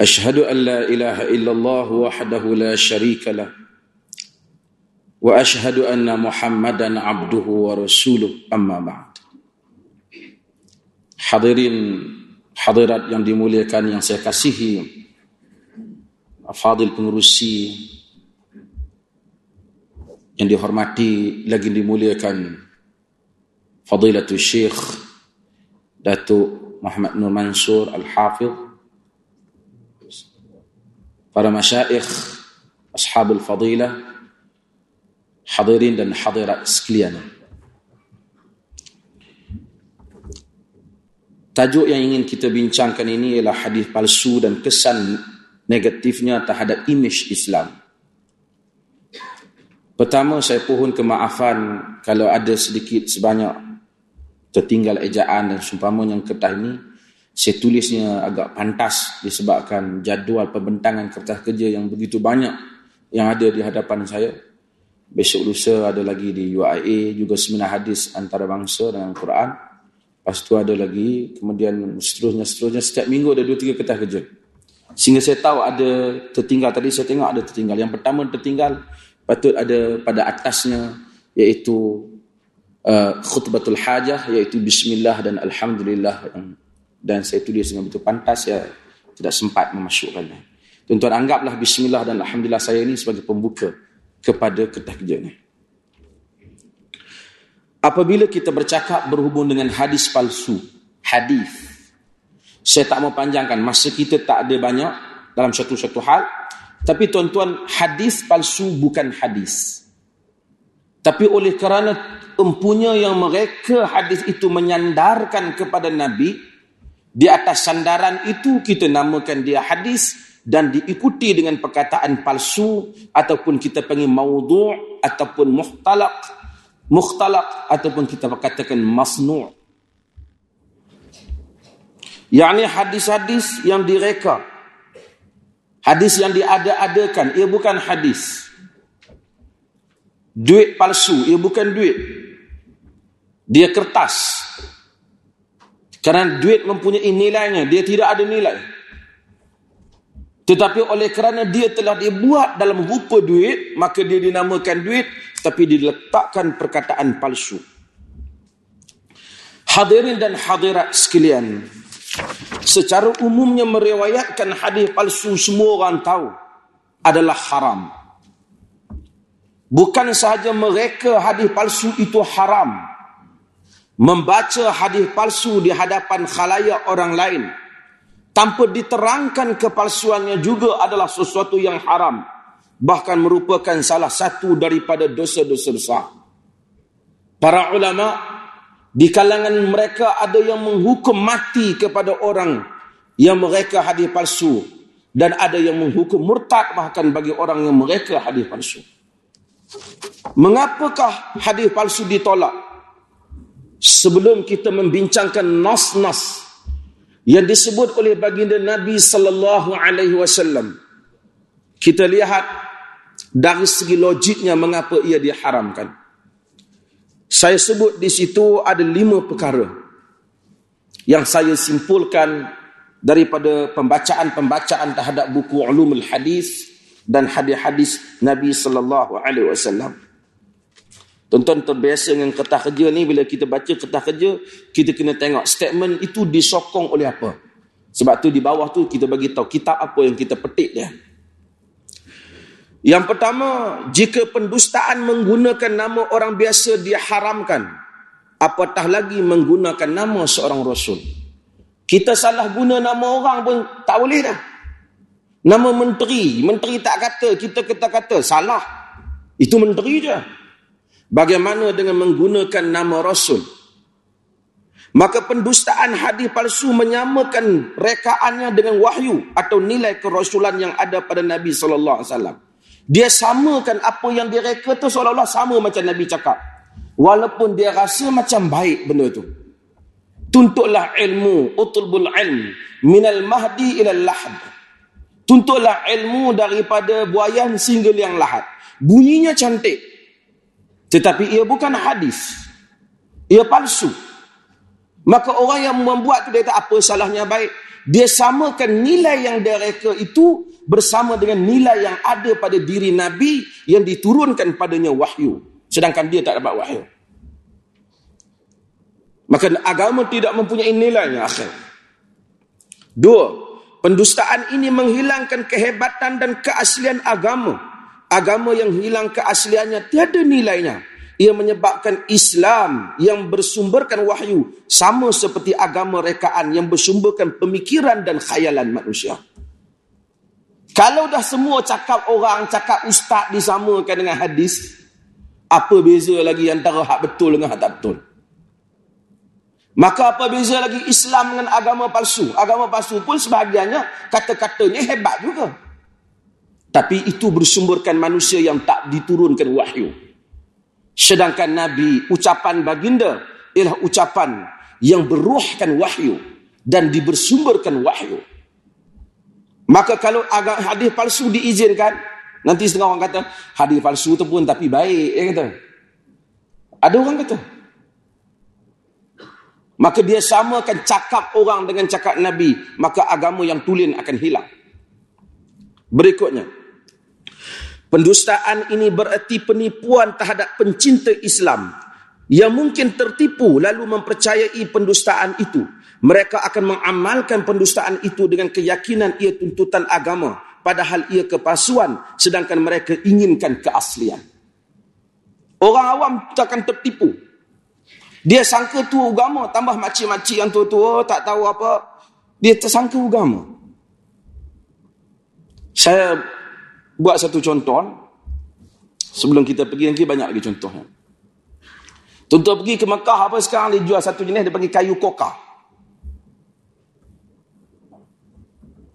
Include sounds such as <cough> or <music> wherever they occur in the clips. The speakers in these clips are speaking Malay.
أشهد أن لا إله إلا الله وحده لا شريك له وأشهد أن محمدا عبده ورسوله أما بعد Hadirin hadirat yang dimuliakan yang saya kasihi Fadil pengurusi yang dihormati lagi dimuliakan Fadilatul Syekh Datuk Muhammad Nur Mansur Al-Hafidh para masyaikh, ashabul fadilah, hadirin dan hadirat sekalian. Tajuk yang ingin kita bincangkan ini ialah hadis palsu dan kesan negatifnya terhadap imej Islam. Pertama, saya pohon kemaafan kalau ada sedikit sebanyak tertinggal ejaan dan sumpama yang ketah ini saya tulisnya agak pantas disebabkan jadual pembentangan kertas kerja yang begitu banyak yang ada di hadapan saya. Besok lusa ada lagi di UIA juga seminar hadis antarabangsa dengan Quran. Lepas tu ada lagi, kemudian seterusnya, seterusnya. Setiap minggu ada dua tiga kertas kerja. Sehingga saya tahu ada tertinggal. Tadi saya tengok ada tertinggal. Yang pertama tertinggal patut ada pada atasnya iaitu uh, khutbatul hajah iaitu bismillah dan alhamdulillah yang dan saya tulis dengan betul pantas saya tidak sempat memasukkannya. Tuan-tuan anggaplah bismillah dan alhamdulillah saya ini sebagai pembuka kepada kertas kerja ini. Apabila kita bercakap berhubung dengan hadis palsu, hadis. Saya tak mau panjangkan, masa kita tak ada banyak dalam satu-satu hal. Tapi tuan-tuan, hadis palsu bukan hadis. Tapi oleh kerana empunya yang mereka hadis itu menyandarkan kepada Nabi, di atas sandaran itu kita namakan dia hadis dan diikuti dengan perkataan palsu ataupun kita panggil maudhu' ataupun muhtalaq mukhtalaq ataupun kita katakan masnu' yakni hadis-hadis yang direka hadis yang diada-adakan ia bukan hadis. Duit palsu ia bukan duit. Dia kertas kerana duit mempunyai nilainya, dia tidak ada nilai. Tetapi oleh kerana dia telah dibuat dalam rupa duit, maka dia dinamakan duit, tapi diletakkan perkataan palsu. Hadirin dan hadirat sekalian, secara umumnya meriwayatkan hadis palsu semua orang tahu adalah haram. Bukan sahaja mereka hadis palsu itu haram, membaca hadis palsu di hadapan khalayak orang lain. Tanpa diterangkan kepalsuannya juga adalah sesuatu yang haram. Bahkan merupakan salah satu daripada dosa-dosa besar. Para ulama di kalangan mereka ada yang menghukum mati kepada orang yang mereka hadis palsu. Dan ada yang menghukum murtad bahkan bagi orang yang mereka hadis palsu. Mengapakah hadis palsu ditolak sebelum kita membincangkan nas-nas yang disebut oleh baginda Nabi sallallahu alaihi wasallam. Kita lihat dari segi logiknya mengapa ia diharamkan. Saya sebut di situ ada lima perkara yang saya simpulkan daripada pembacaan-pembacaan terhadap buku ulumul hadis dan hadis-hadis Nabi sallallahu alaihi wasallam Tuan-tuan terbiasa dengan kertas kerja ni bila kita baca kertas kerja kita kena tengok statement itu disokong oleh apa. Sebab tu di bawah tu kita bagi tahu kitab apa yang kita petik dia. Yang pertama, jika pendustaan menggunakan nama orang biasa diharamkan, apatah lagi menggunakan nama seorang rasul. Kita salah guna nama orang pun tak boleh dah. Nama menteri, menteri tak kata, kita kata-kata salah. Itu menteri je. Bagaimana dengan menggunakan nama Rasul? Maka pendustaan hadis palsu menyamakan rekaannya dengan wahyu atau nilai kerasulan yang ada pada Nabi sallallahu alaihi wasallam. Dia samakan apa yang dia reka tu seolah-olah sama macam Nabi cakap. Walaupun dia rasa macam baik benda tu. Tuntutlah ilmu, utulbul ilm minal mahdi ila lahad. Tuntutlah ilmu daripada buayan sehingga liang lahat. Bunyinya cantik. Tetapi ia bukan hadis. Ia palsu. Maka orang yang membuat itu dia tak apa salahnya baik. Dia samakan nilai yang dia reka itu bersama dengan nilai yang ada pada diri Nabi yang diturunkan padanya wahyu. Sedangkan dia tak dapat wahyu. Maka agama tidak mempunyai nilainya akhir. Dua, pendustaan ini menghilangkan kehebatan dan keaslian agama. Agama yang hilang keasliannya tiada nilainya ia menyebabkan Islam yang bersumberkan wahyu sama seperti agama rekaan yang bersumberkan pemikiran dan khayalan manusia. Kalau dah semua cakap orang, cakap ustaz disamakan dengan hadis, apa beza lagi antara hak betul dengan hak tak betul? Maka apa beza lagi Islam dengan agama palsu? Agama palsu pun sebahagiannya kata-katanya hebat juga. Tapi itu bersumberkan manusia yang tak diturunkan wahyu. Sedangkan Nabi, ucapan baginda ialah ucapan yang beruhkan wahyu dan dibersumberkan wahyu. Maka kalau agak hadis palsu diizinkan, nanti setengah orang kata, hadis palsu tu pun tapi baik. Ya kata. Ada orang kata. Maka dia samakan cakap orang dengan cakap Nabi, maka agama yang tulen akan hilang. Berikutnya, Pendustaan ini bererti penipuan terhadap pencinta Islam yang mungkin tertipu lalu mempercayai pendustaan itu. Mereka akan mengamalkan pendustaan itu dengan keyakinan ia tuntutan agama padahal ia kepasuan sedangkan mereka inginkan keaslian. Orang awam akan tertipu. Dia sangka tu agama tambah makcik-makcik yang tua-tua tak tahu apa. Dia tersangka agama. Saya buat satu contoh sebelum kita pergi lagi banyak lagi contohnya Contoh pergi ke Mekah apa sekarang dia jual satu jenis dia panggil kayu koka.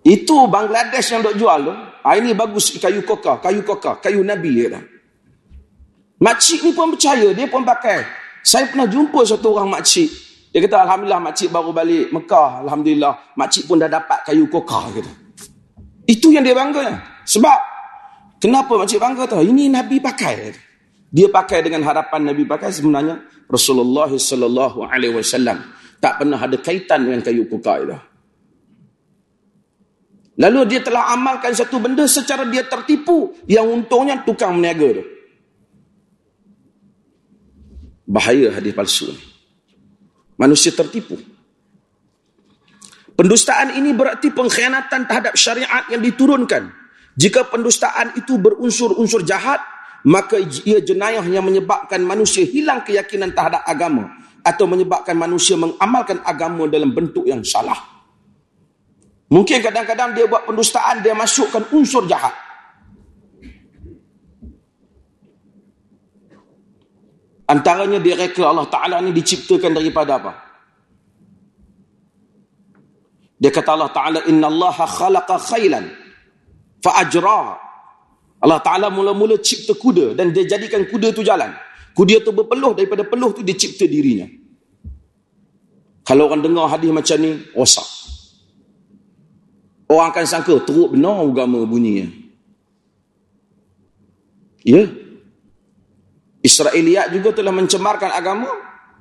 Itu Bangladesh yang dok jual tu. Ha, ini bagus kayu koka, kayu koka, kayu Nabi ya dah. Makcik ni pun percaya, dia pun pakai. Saya pernah jumpa satu orang makcik. Dia kata alhamdulillah makcik baru balik Mekah, alhamdulillah makcik pun dah dapat kayu koka gitu. Itu yang dia bangga. Sebab Kenapa makcik bangga tahu? Ini Nabi pakai. Dia pakai dengan harapan Nabi pakai sebenarnya Rasulullah sallallahu alaihi wasallam tak pernah ada kaitan dengan kayu kuka itu. Lalu dia telah amalkan satu benda secara dia tertipu yang untungnya tukang meniaga tu. Bahaya hadis palsu ni. Manusia tertipu. Pendustaan ini berarti pengkhianatan terhadap syariat yang diturunkan jika pendustaan itu berunsur-unsur jahat, maka ia jenayah yang menyebabkan manusia hilang keyakinan terhadap agama atau menyebabkan manusia mengamalkan agama dalam bentuk yang salah. Mungkin kadang-kadang dia buat pendustaan, dia masukkan unsur jahat. Antaranya dia reka Allah Ta'ala ini diciptakan daripada apa? Dia kata Allah Ta'ala, Inna Allah khalaqa khailan fa'ajra. Allah Ta'ala mula-mula cipta kuda dan dia jadikan kuda tu jalan. Kuda tu berpeluh daripada peluh tu dia cipta dirinya. Kalau orang dengar hadis macam ni rosak. Orang akan sangka teruk benar agama bunyinya ya. Israeliat juga telah mencemarkan agama.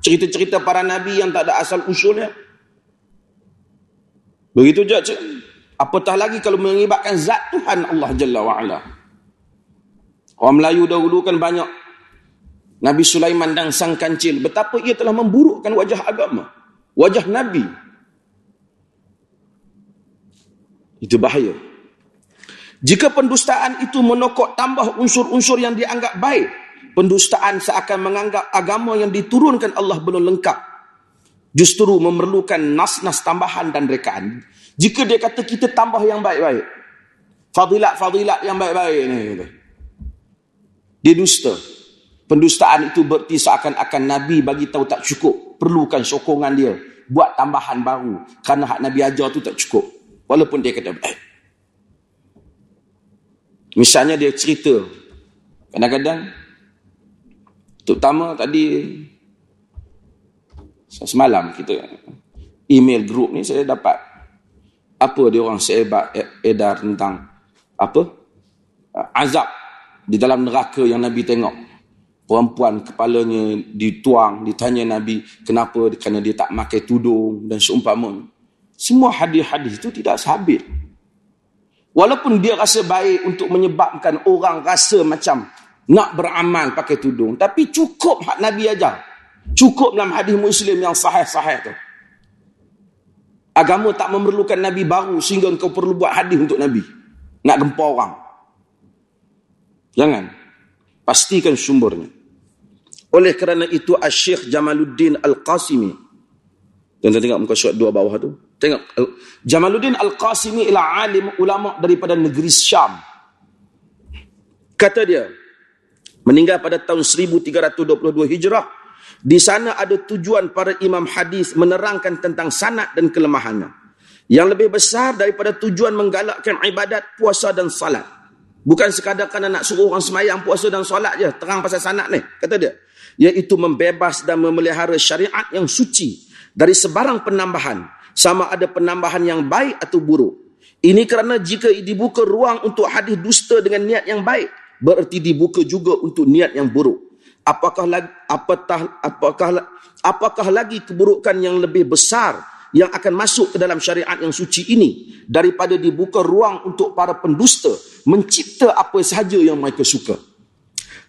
Cerita-cerita para nabi yang tak ada asal usulnya. Begitu je Apatah lagi kalau mengibatkan zat Tuhan Allah Jalla wa'ala. Orang Melayu dahulu kan banyak. Nabi Sulaiman dan sang kancil. Betapa ia telah memburukkan wajah agama. Wajah Nabi. Itu bahaya. Jika pendustaan itu menokok tambah unsur-unsur yang dianggap baik. Pendustaan seakan menganggap agama yang diturunkan Allah belum lengkap. Justru memerlukan nas-nas tambahan dan rekaan. Jika dia kata kita tambah yang baik-baik. Fadilat-fadilat yang baik-baik ni. Dia dusta. Pendustaan itu berarti seakan-akan Nabi bagi tahu tak cukup. Perlukan sokongan dia. Buat tambahan baru. Kerana hak Nabi ajar tu tak cukup. Walaupun dia kata, eh. Misalnya dia cerita. Kadang-kadang, terutama tadi, semalam kita, email group ni saya dapat apa dia orang sehebat edar tentang apa? Azab di dalam neraka yang Nabi tengok. Perempuan kepalanya dituang ditanya Nabi kenapa? Kerana dia tak pakai tudung dan seumpama semua hadis-hadis itu tidak sabit walaupun dia rasa baik untuk menyebabkan orang rasa macam nak beramal pakai tudung tapi cukup hak Nabi ajar. Cukup dalam hadis muslim yang sahih-sahih tu agama tak memerlukan Nabi baru sehingga kau perlu buat hadis untuk Nabi nak gempar orang Jangan. Pastikan sumbernya. Oleh kerana itu Syekh Jamaluddin Al-Qasimi. Tuan-tuan tengok muka surat dua bawah tu. Tengok. Jamaluddin Al-Qasimi ialah alim ulama daripada negeri Syam. Kata dia. Meninggal pada tahun 1322 Hijrah. Di sana ada tujuan para imam hadis menerangkan tentang sanat dan kelemahannya. Yang lebih besar daripada tujuan menggalakkan ibadat, puasa dan salat. Bukan sekadar kerana nak suruh orang semayang, puasa dan solat je. Terang pasal sanat ni. Kata dia. Iaitu membebas dan memelihara syariat yang suci. Dari sebarang penambahan. Sama ada penambahan yang baik atau buruk. Ini kerana jika dibuka ruang untuk hadis dusta dengan niat yang baik. Berarti dibuka juga untuk niat yang buruk. Apakah lagi, apakah, apakah, apakah lagi keburukan yang lebih besar yang akan masuk ke dalam syariat yang suci ini daripada dibuka ruang untuk para pendusta mencipta apa sahaja yang mereka suka?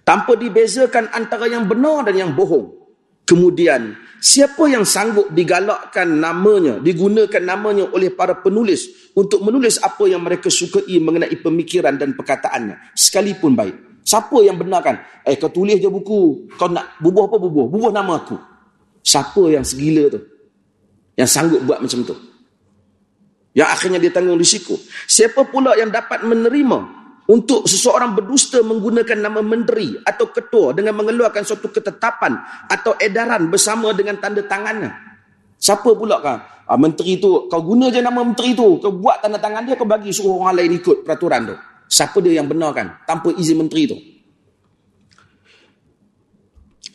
Tanpa dibezakan antara yang benar dan yang bohong. Kemudian siapa yang sanggup digalakkan namanya digunakan namanya oleh para penulis untuk menulis apa yang mereka sukai mengenai pemikiran dan perkataannya? Sekalipun baik siapa yang benarkan eh kau tulis je buku kau nak bubuh apa bubuh bubuh nama aku siapa yang segila tu yang sanggup buat macam tu. Yang akhirnya dia tanggung risiko. Siapa pula yang dapat menerima untuk seseorang berdusta menggunakan nama menteri atau ketua dengan mengeluarkan suatu ketetapan atau edaran bersama dengan tanda tangannya. Siapa pula kan? Ah, menteri tu, kau guna je nama menteri tu. Kau buat tanda tangan dia, kau bagi suruh orang lain ikut peraturan tu. Siapa dia yang benarkan tanpa izin menteri tu?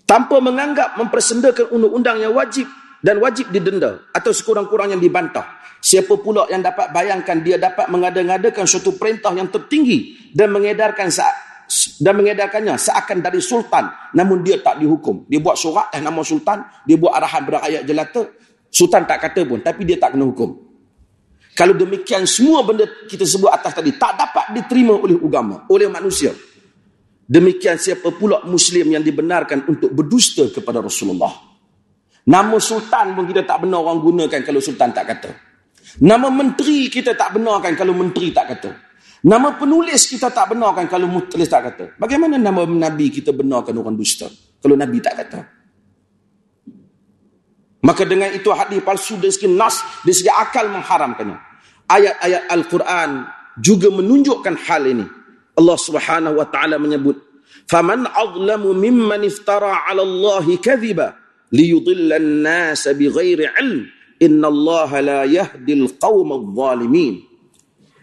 Tanpa menganggap mempersendakan undang-undang yang wajib dan wajib didenda atau sekurang-kurangnya dibantah. Siapa pula yang dapat bayangkan dia dapat mengada-ngadakan suatu perintah yang tertinggi dan mengedarkan dan mengedarkannya seakan dari sultan namun dia tak dihukum. Dia buat surat eh nama sultan, dia buat arahan berakyat jelata, sultan tak kata pun tapi dia tak kena hukum. Kalau demikian semua benda kita sebut atas tadi tak dapat diterima oleh agama, oleh manusia. Demikian siapa pula muslim yang dibenarkan untuk berdusta kepada Rasulullah. Nama sultan pun kita tak benar orang gunakan kalau sultan tak kata. Nama menteri kita tak benarkan kalau menteri tak kata. Nama penulis kita tak benarkan kalau penulis tak kata. Bagaimana nama Nabi kita benarkan orang dusta kalau Nabi tak kata? Maka dengan itu hadis palsu dari segi nas, dari segi akal mengharamkannya. Ayat-ayat Al-Quran juga menunjukkan hal ini. Allah Subhanahu wa taala menyebut, "Faman azlamu mimman iftara 'ala Allahi kadhiba." liyudilla an-nas bighairi ilm innallaha la yahdil qaumadh zalimin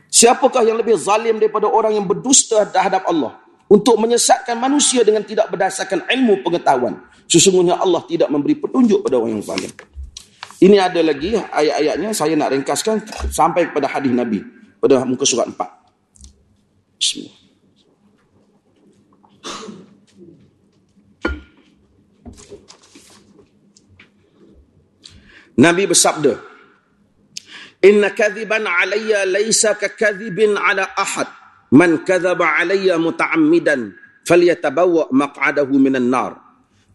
siapakah yang lebih zalim daripada orang yang berdusta terhadap Allah untuk menyesatkan manusia dengan tidak berdasarkan ilmu pengetahuan sesungguhnya Allah tidak memberi petunjuk pada orang yang zalim ini ada lagi ayat-ayatnya saya nak ringkaskan sampai kepada hadis Nabi pada muka surat 4 Bismillah Nabi bersabda, Inna kadhiban alayya laysa ka kadhibin ala ahad. Man kadhaba alayya muta'ammidan falyatabawa maq'adahu minan nar.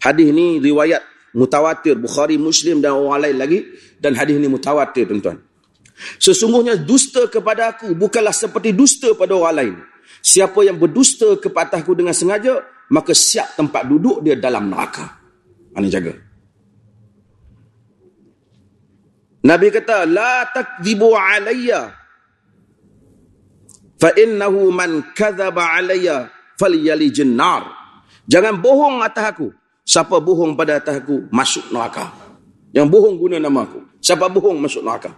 Hadis ni riwayat mutawatir Bukhari, Muslim dan orang lain lagi dan hadis ni mutawatir tuan-tuan. Sesungguhnya dusta kepada aku bukanlah seperti dusta pada orang lain. Siapa yang berdusta kepada aku dengan sengaja, maka siap tempat duduk dia dalam neraka. Mana jaga? Nabi kata la takdzibu alayya fa innahu man kadzaba alayya falyalijin Jangan bohong atas aku. Siapa bohong pada atas aku, masuk neraka. Yang bohong guna nama aku. Siapa bohong, masuk neraka.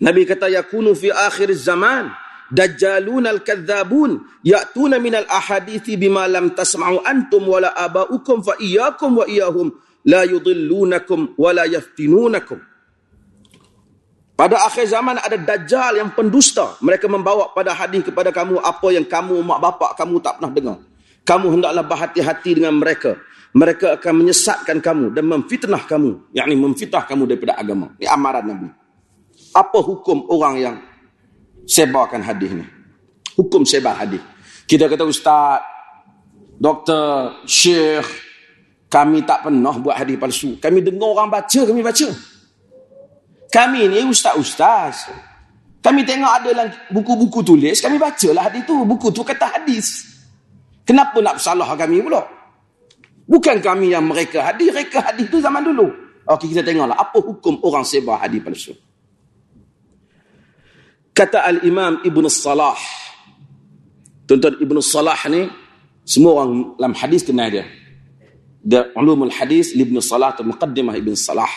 Nabi kata, Yakunu fi akhir zaman, Dajjalun al-kadzabun, Ya'tuna minal ahadithi bima lam tasma'u antum wala aba'ukum fa iyakum wa iyahum la yudillunakum wa la yaftinunakum. Pada akhir zaman ada dajjal yang pendusta. Mereka membawa pada hadis kepada kamu apa yang kamu mak bapak kamu tak pernah dengar. Kamu hendaklah berhati-hati dengan mereka. Mereka akan menyesatkan kamu dan memfitnah kamu. Yang ini memfitnah kamu daripada agama. Ini amaran Nabi. Apa hukum orang yang sebarkan hadis ni? Hukum sebar hadis. Kita kata ustaz, doktor, syekh, kami tak pernah buat hadis palsu. Kami dengar orang baca, kami baca. Kami ni ustaz-ustaz. Kami tengok ada dalam buku-buku tulis, kami bacalah hadis tu. Buku tu kata hadis. Kenapa nak salah kami pula? Bukan kami yang mereka hadis, mereka hadis tu zaman dulu. Okey, kita tengoklah apa hukum orang sebar hadis palsu. Kata Al-Imam Ibn Salah. Tuan-tuan Ibn Salah ni, semua orang dalam hadis kenal dia. Dia ulumul hadis Ibn Salah atau Muqaddimah Ibn Salah.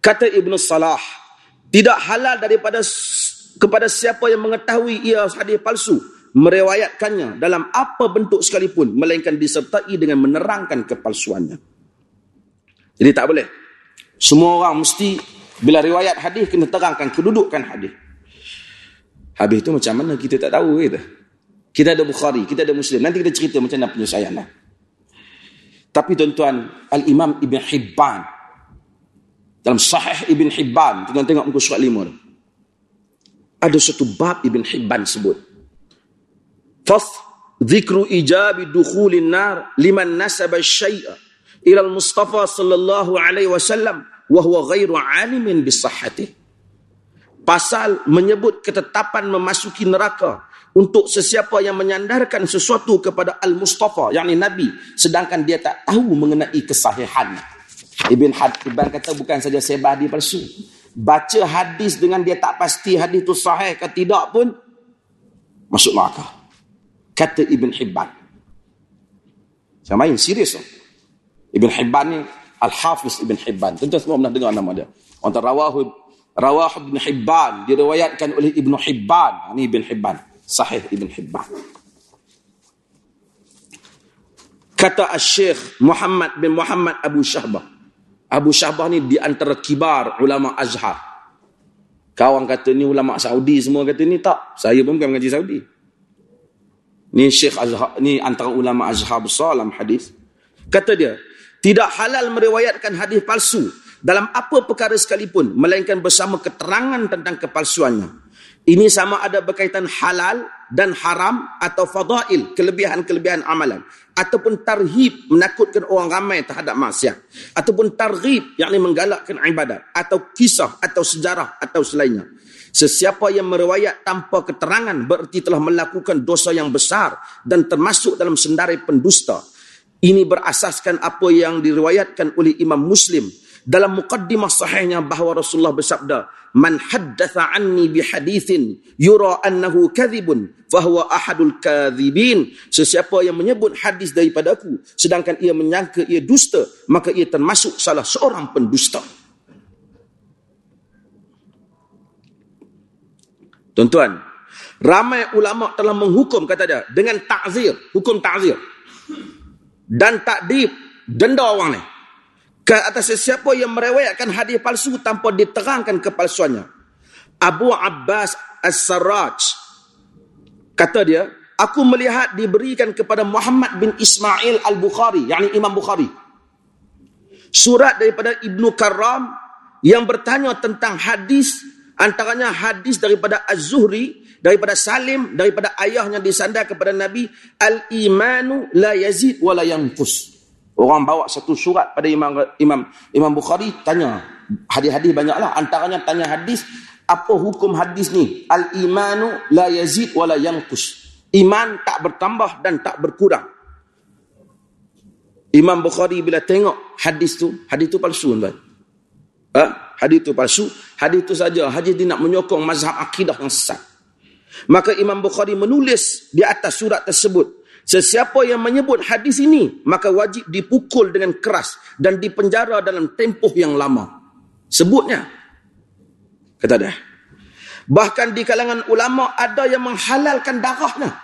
Kata Ibn Salah, tidak halal daripada kepada siapa yang mengetahui ia hadis palsu, merewayatkannya dalam apa bentuk sekalipun, melainkan disertai dengan menerangkan kepalsuannya. Jadi tak boleh. Semua orang mesti bila riwayat hadis kena terangkan kedudukan hadis. Habis itu macam mana kita tak tahu kita. Kita ada Bukhari, kita ada Muslim. Nanti kita cerita macam mana penyelesaian. Lah. Tapi tuan-tuan, Al-Imam Ibn Hibban dalam sahih Ibn Hibban, tengok tengok muka surat lima. Ada satu bab Ibn Hibban sebut. Fas zikru ijabi dukhulin nar liman nasaba syai'a ila al-Mustafa sallallahu alaihi wasallam wa huwa ghairu alimin bi. Pasal menyebut ketetapan memasuki neraka untuk sesiapa yang menyandarkan sesuatu kepada Al-Mustafa, yakni Nabi, sedangkan dia tak tahu mengenai kesahihannya. Ibn Hibban kata bukan saja sebar hadis palsu. Baca hadis dengan dia tak pasti hadis itu sahih ke tidak pun masuk neraka. Kata Ibn Hibban. Saya main serius. Ibn Hibban ni Al-Hafiz Ibn Hibban. Tentu semua pernah dengar nama dia. Antara rawahu rawah Ibn Hibban diriwayatkan oleh Ibn Hibban. Ini Ibn Hibban. Sahih Ibn Hibban. Kata Al-Syekh Muhammad bin Muhammad Abu Syahbah. Abu Syahbah ni di antara kibar ulama Azhar. Kawan kata ni ulama Saudi semua kata ni tak. Saya pun bukan mengaji Saudi. Ni Syekh Azhar ni antara ulama Azhar besar dalam hadis. Kata dia, tidak halal meriwayatkan hadis palsu dalam apa perkara sekalipun melainkan bersama keterangan tentang kepalsuannya. Ini sama ada berkaitan halal dan haram atau fadail, kelebihan-kelebihan amalan. Ataupun tarhib, menakutkan orang ramai terhadap maksiat. Ataupun targhib, yakni menggalakkan ibadat. Atau kisah, atau sejarah, atau selainnya. Sesiapa yang meriwayat tanpa keterangan berarti telah melakukan dosa yang besar dan termasuk dalam sendarai pendusta. Ini berasaskan apa yang diriwayatkan oleh Imam Muslim dalam mukaddimah sahihnya bahawa Rasulullah bersabda man haddatha anni bi hadithin yura annahu kadhibun fahuwa ahadul kadhibin sesiapa yang menyebut hadis daripada aku sedangkan ia menyangka ia dusta maka ia termasuk salah seorang pendusta Tuan-tuan ramai ulama telah menghukum kata dia dengan takzir hukum takzir dan takdib denda orang ni ke atas sesiapa yang merewayatkan hadis palsu tanpa diterangkan kepalsuannya. Abu Abbas As-Sarraj kata dia, aku melihat diberikan kepada Muhammad bin Ismail Al-Bukhari, yakni Imam Bukhari. Surat daripada Ibnu Karam yang bertanya tentang hadis antaranya hadis daripada Az-Zuhri daripada Salim daripada ayahnya disandar kepada Nabi al-imanu la yazid wa la yanqus. Orang bawa satu surat pada Imam Imam Imam Bukhari tanya. Hadis-hadis banyaklah. Antaranya tanya hadis apa hukum hadis ni? Al imanu la yazid wala yanqus. Iman tak bertambah dan tak berkurang. Imam Bukhari bila tengok hadis tu hadis tu palsu tuan ha? hadis tu palsu hadis tu saja hadis dia nak menyokong mazhab akidah yang sesat maka Imam Bukhari menulis di atas surat tersebut Sesiapa yang menyebut hadis ini, maka wajib dipukul dengan keras dan dipenjara dalam tempoh yang lama. Sebutnya. Kata dia. Bahkan di kalangan ulama ada yang menghalalkan darahnya.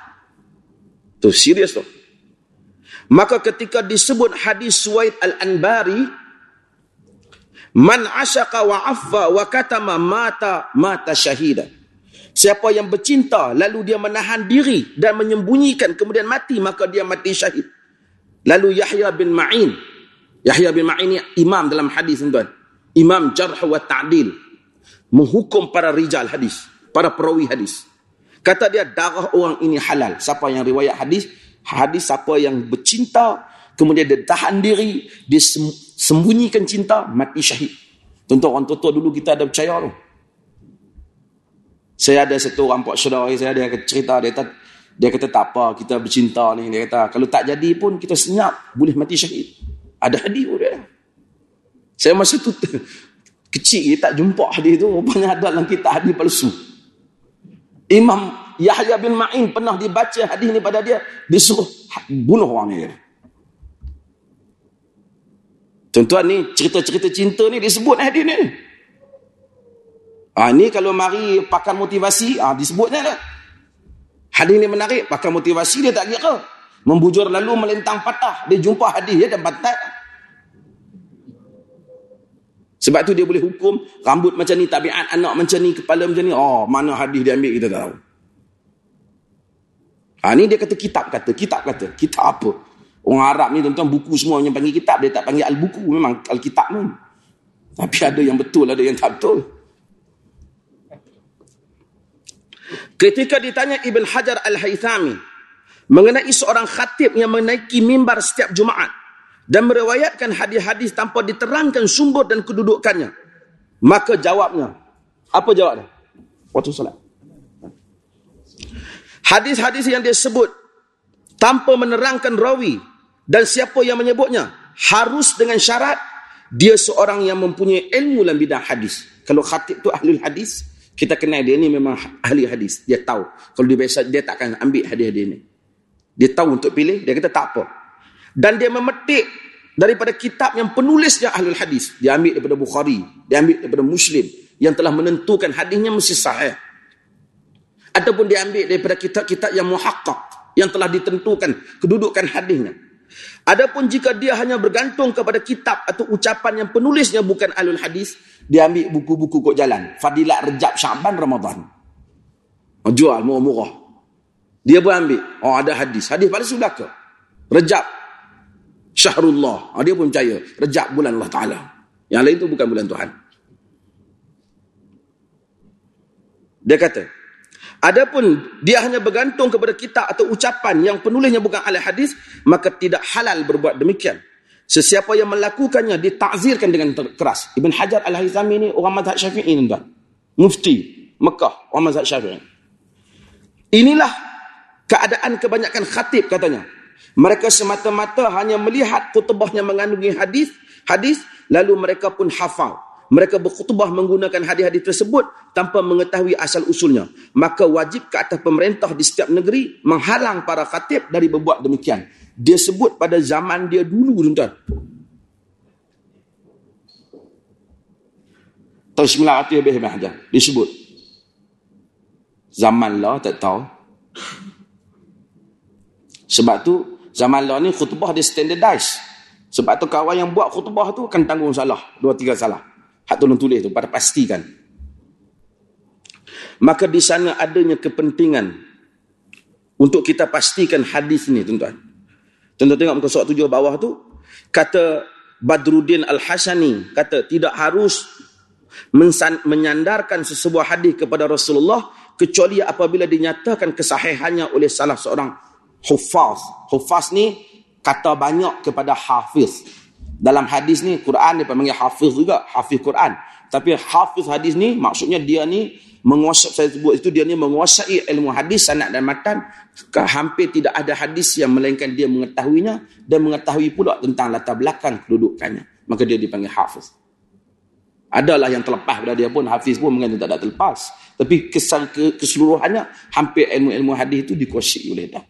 Tu serius tu. Maka ketika disebut hadis Suwaid Al-Anbari, Man asyaqa wa affa wa katama mata mata syahidah. Siapa yang bercinta lalu dia menahan diri dan menyembunyikan kemudian mati maka dia mati syahid. Lalu Yahya bin Ma'in. Yahya bin Ma'in ni imam dalam hadis tuan. Imam jarh wa ta'dil. Menghukum para rijal hadis, para perawi hadis. Kata dia darah orang ini halal. Siapa yang riwayat hadis? Hadis siapa yang bercinta kemudian dia tahan diri, dia sembunyikan cinta, mati syahid. Tentu orang tua dulu kita ada percaya tu. Saya ada satu orang pak saudara saya dia cerita dia kata dia kata tak apa kita bercinta ni dia kata kalau tak jadi pun kita senyap boleh mati syahid. Ada hadis dia. Saya masa tu kecil tak jumpa hadis tu rupanya ada dalam kitab hadis palsu. Imam Yahya bin Ma'in pernah dibaca hadis ni pada dia disuruh bunuh orang ni. Tuan-tuan ni cerita-cerita cinta ni disebut hadis ni. Ah ni kalau mari pakai motivasi, ah disebutnya dah. Hadis ni menarik, pakai motivasi dia tak kira. Membujur lalu melentang patah, dia jumpa hadis dia dan bantai. Sebab tu dia boleh hukum rambut macam ni, tabiat anak macam ni, kepala macam ni. Oh, mana hadis dia ambil kita tak tahu. Ha, ni dia kata kitab kata, kitab kata. Kitab apa? Orang Arab ni tuan-tuan buku semua yang panggil kitab, dia tak panggil al-buku, memang al-kitab pun. Tapi ada yang betul, ada yang tak betul. Ketika ditanya Ibn Hajar Al-Haythami mengenai seorang khatib yang menaiki mimbar setiap Jumaat dan meriwayatkan hadis-hadis tanpa diterangkan sumber dan kedudukannya, maka jawabnya, apa jawabnya? Waktu solat. Hadis-hadis yang dia sebut tanpa menerangkan rawi dan siapa yang menyebutnya harus dengan syarat dia seorang yang mempunyai ilmu dalam bidang hadis. Kalau khatib tu ahli hadis, kita kenal dia ni memang ahli hadis. Dia tahu. Kalau dia biasa, dia takkan ambil hadis-hadis ni. Dia tahu untuk pilih, dia kata tak apa. Dan dia memetik daripada kitab yang penulisnya ahli hadis. Dia ambil daripada Bukhari. Dia ambil daripada Muslim. Yang telah menentukan hadisnya mesti sahih. Ataupun dia ambil daripada kitab-kitab yang muhakkak. Yang telah ditentukan kedudukan hadisnya. Adapun jika dia hanya bergantung kepada kitab atau ucapan yang penulisnya bukan alul hadis, dia ambil buku-buku kok jalan. Fadilat Rejab Syaban Ramadan. Oh, jual murah-murah. Dia pun ambil. Oh ada hadis. Hadis pada sudah ke? Rejab. Syahrullah. Oh, dia pun percaya. Rejab bulan Allah Ta'ala. Yang lain tu bukan bulan Tuhan. Dia kata, Adapun dia hanya bergantung kepada kitab atau ucapan yang penulisnya bukan ahli hadis, maka tidak halal berbuat demikian. Sesiapa yang melakukannya ditakzirkan dengan keras. Ibn Hajar Al-Haythami ini orang mazhab Syafi'i tuan. Mufti Mekah orang mazhab Syafi'i. Inilah keadaan kebanyakan khatib katanya. Mereka semata-mata hanya melihat khutbahnya mengandungi hadis, hadis lalu mereka pun hafal mereka berkhutbah menggunakan hadis-hadis tersebut tanpa mengetahui asal usulnya maka wajib ke atas pemerintah di setiap negeri menghalang para khatib dari berbuat demikian. Dia sebut pada zaman dia dulu tuan-tuan. Tahun 900 lebih lebih aja disebut. Zaman lah tak tahu. Sebab tu zaman lah ni khutbah dia standardized sebab tu kawan yang buat khutbah tu akan tanggung salah dua tiga salah Hak tolong tulis tu pada pastikan. Maka di sana adanya kepentingan untuk kita pastikan hadis ni tuan-tuan. Tuan-tuan tengok muka surat tujuh bawah tu. Kata Badruddin Al-Hasani. Kata tidak harus menyandarkan sesebuah hadis kepada Rasulullah. Kecuali apabila dinyatakan kesahihannya oleh salah seorang hufaz. Hufaz ni kata banyak kepada hafiz. Dalam hadis ni Quran dia panggil hafiz juga, hafiz Quran. Tapi hafiz hadis ni maksudnya dia ni menguasai saya sebut itu dia ni menguasai ilmu hadis sanad dan matan hampir tidak ada hadis yang melainkan dia mengetahuinya dan mengetahui pula tentang latar belakang kedudukannya. Maka dia dipanggil hafiz. Adalah yang terlepas pada dia pun hafiz pun mungkin tak ada terlepas. Tapi kesan keseluruhannya hampir ilmu-ilmu hadis itu dikuasai oleh dia.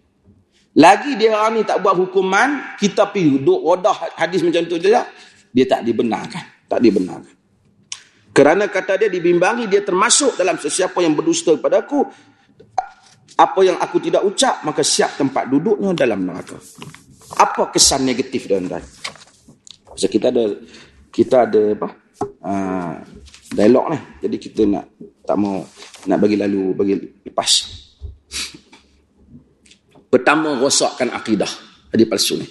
Lagi dia orang ni tak buat hukuman, kita pergi duduk wadah hadis macam tu je. Dia tak dibenarkan. Tak dibenarkan. Kerana kata dia dibimbangi, dia termasuk dalam sesiapa yang berdusta kepada aku. Apa yang aku tidak ucap, maka siap tempat duduknya dalam neraka. Apa kesan negatif dan dan? So, kita ada kita ada apa? Uh, dialog ni. Jadi kita nak tak mau nak bagi lalu bagi lepas. Pertama rosakkan akidah hadis palsu ni.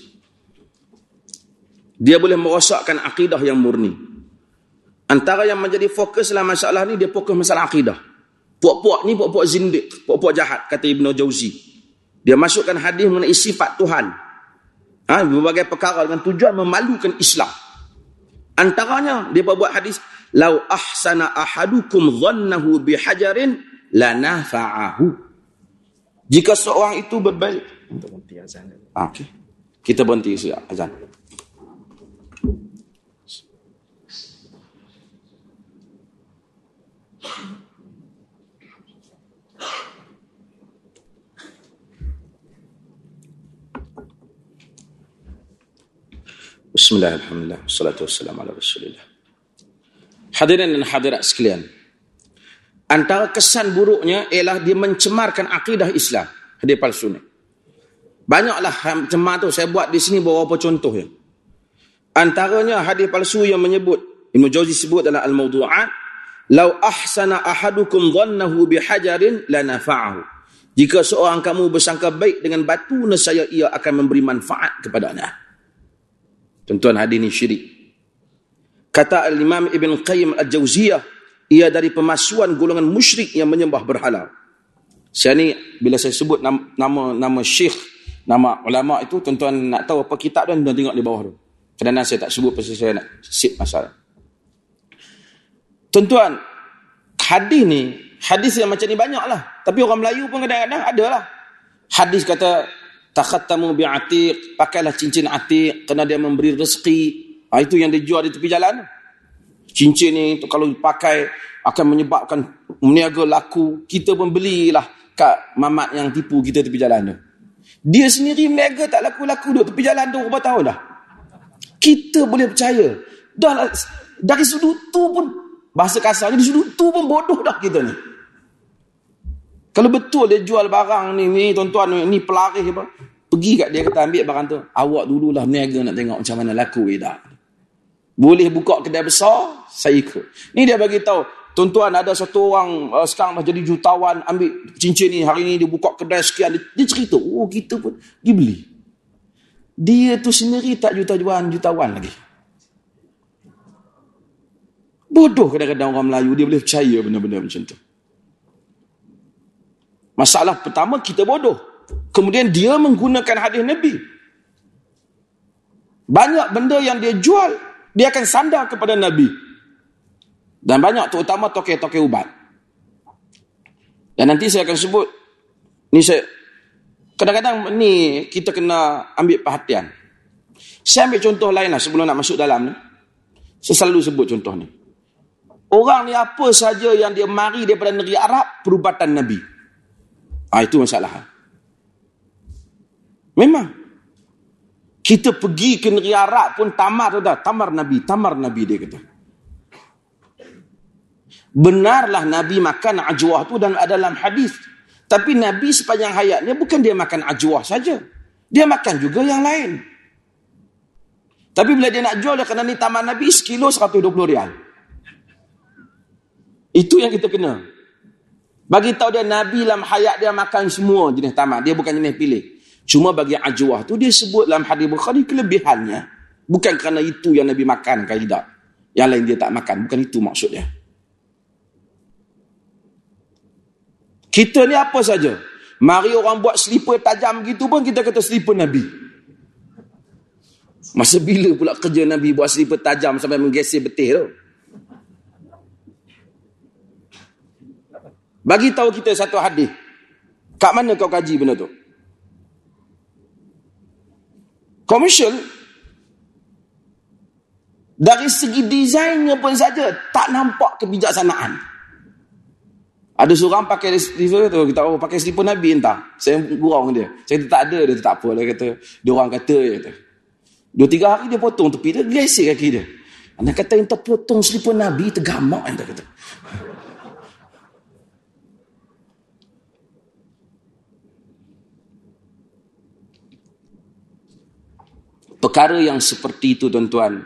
Dia boleh merosakkan akidah yang murni. Antara yang menjadi fokus dalam masalah ni dia fokus masalah akidah. Puak-puak ni puak-puak zindik, puak-puak jahat kata Ibnu Jauzi. Dia masukkan hadis mengenai sifat Tuhan. Ha, berbagai perkara dengan tujuan memalukan Islam. Antaranya dia buat hadis lau ahsana ahadukum dhannahu bihajarin lanafa'ahu. Jika seorang itu berbalik. Untuk berhenti azan. Ah, okay. Kita berhenti azan. Bismillahirrahmanirrahim. Wassalamu ala rasulillah. Hadirin dan hadirat sekalian antara kesan buruknya ialah dia mencemarkan akidah Islam. Hadis palsu ni. Banyaklah cemar tu saya buat di sini beberapa contoh ya. Antaranya hadis palsu yang menyebut Ibnu Jauzi sebut dalam Al-Mawdu'at, "Lau ahsana ahadukum dhannahu bihajarin lanafa'ahu." Jika seorang kamu bersangka baik dengan batu, nescaya ia akan memberi manfaat kepadanya. Tentuan hadis ini syirik. Kata Al-Imam Ibn Qayyim Al-Jauziyah, ia dari pemasuan golongan musyrik yang menyembah berhala. Saya ni bila saya sebut nama nama, nama syekh, nama ulama itu tuan-tuan nak tahu apa kitab dan tuan tengok di bawah tu. Kerana saya tak sebut pasal saya nak sip masalah. Tuan-tuan, hadis ni, hadis yang macam ni banyak lah. Tapi orang Melayu pun kadang-kadang ada lah. Hadis kata, takhattamu bi'atiq, pakailah cincin atiq, kerana dia memberi rezeki. Ha, itu yang dijual di tepi jalan. Cincin ni kalau pakai akan menyebabkan meniaga laku. Kita pun belilah kat mamat yang tipu kita tepi jalan tu. Dia sendiri mega tak laku-laku duduk tepi jalan tu berapa tahun dah. Kita boleh percaya. Dah lah, dari sudut tu pun bahasa kasarnya di sudut tu pun bodoh dah kita ni. Kalau betul dia jual barang ni, ni tuan-tuan ni pelarih apa? Pergi kat dia kata ambil barang tu. Awak dululah mega nak tengok macam mana laku dia tak. Boleh buka kedai besar, saya ikut. Ni dia bagi tahu, tuan-tuan ada satu orang uh, sekarang dah jadi jutawan ambil cincin ni hari ni dia buka kedai sekian dia, dia cerita, oh kita pun dibeli. Dia tu sendiri tak jutawan jutawan lagi. Bodoh kadang-kadang orang Melayu dia boleh percaya benda-benda macam tu. Masalah pertama kita bodoh. Kemudian dia menggunakan hadis Nabi. Banyak benda yang dia jual dia akan sandar kepada Nabi. Dan banyak terutama toke-toke ubat. Dan nanti saya akan sebut, ni saya, kadang-kadang ni kita kena ambil perhatian. Saya ambil contoh lain lah sebelum nak masuk dalam ni. Saya selalu sebut contoh ni. Orang ni apa saja yang dia mari daripada negeri Arab, perubatan Nabi. Ah itu masalah. Memang. Kita pergi ke negeri Arab pun tamar tu dah. Tamar Nabi. Tamar Nabi dia kata. Benarlah Nabi makan ajwah tu dan ada dalam hadis. Tapi Nabi sepanjang hayatnya bukan dia makan ajwah saja. Dia makan juga yang lain. Tapi bila dia nak jual dia kena ni tamar Nabi sekilo 120 rial. Itu yang kita kena. Bagi tahu dia Nabi dalam hayat dia makan semua jenis tamar. Dia bukan jenis pilih. Cuma bagi ajwah tu dia sebut dalam hadis Bukhari kelebihannya. Bukan kerana itu yang Nabi makan kan tidak. Yang lain dia tak makan. Bukan itu maksudnya. Kita ni apa saja. Mari orang buat selipar tajam gitu pun kita kata selipar Nabi. Masa bila pula kerja Nabi buat selipar tajam sampai menggeser betih tu. Bagi tahu kita satu hadis. Kat mana kau kaji benda tu? Commercial dari segi desainnya pun saja tak nampak kebijaksanaan. Ada seorang pakai slipper tu, kita oh, pakai slipper Nabi entah. Saya gurau dia. Saya kata tak ada, dia tak apa. Dia kata, dia orang kata, dia kata. Dua tiga hari dia potong tepi dia, gesek kaki dia. Anda kata yang terpotong slipper Nabi, tergamak anda kata. Perkara yang seperti itu tuan-tuan,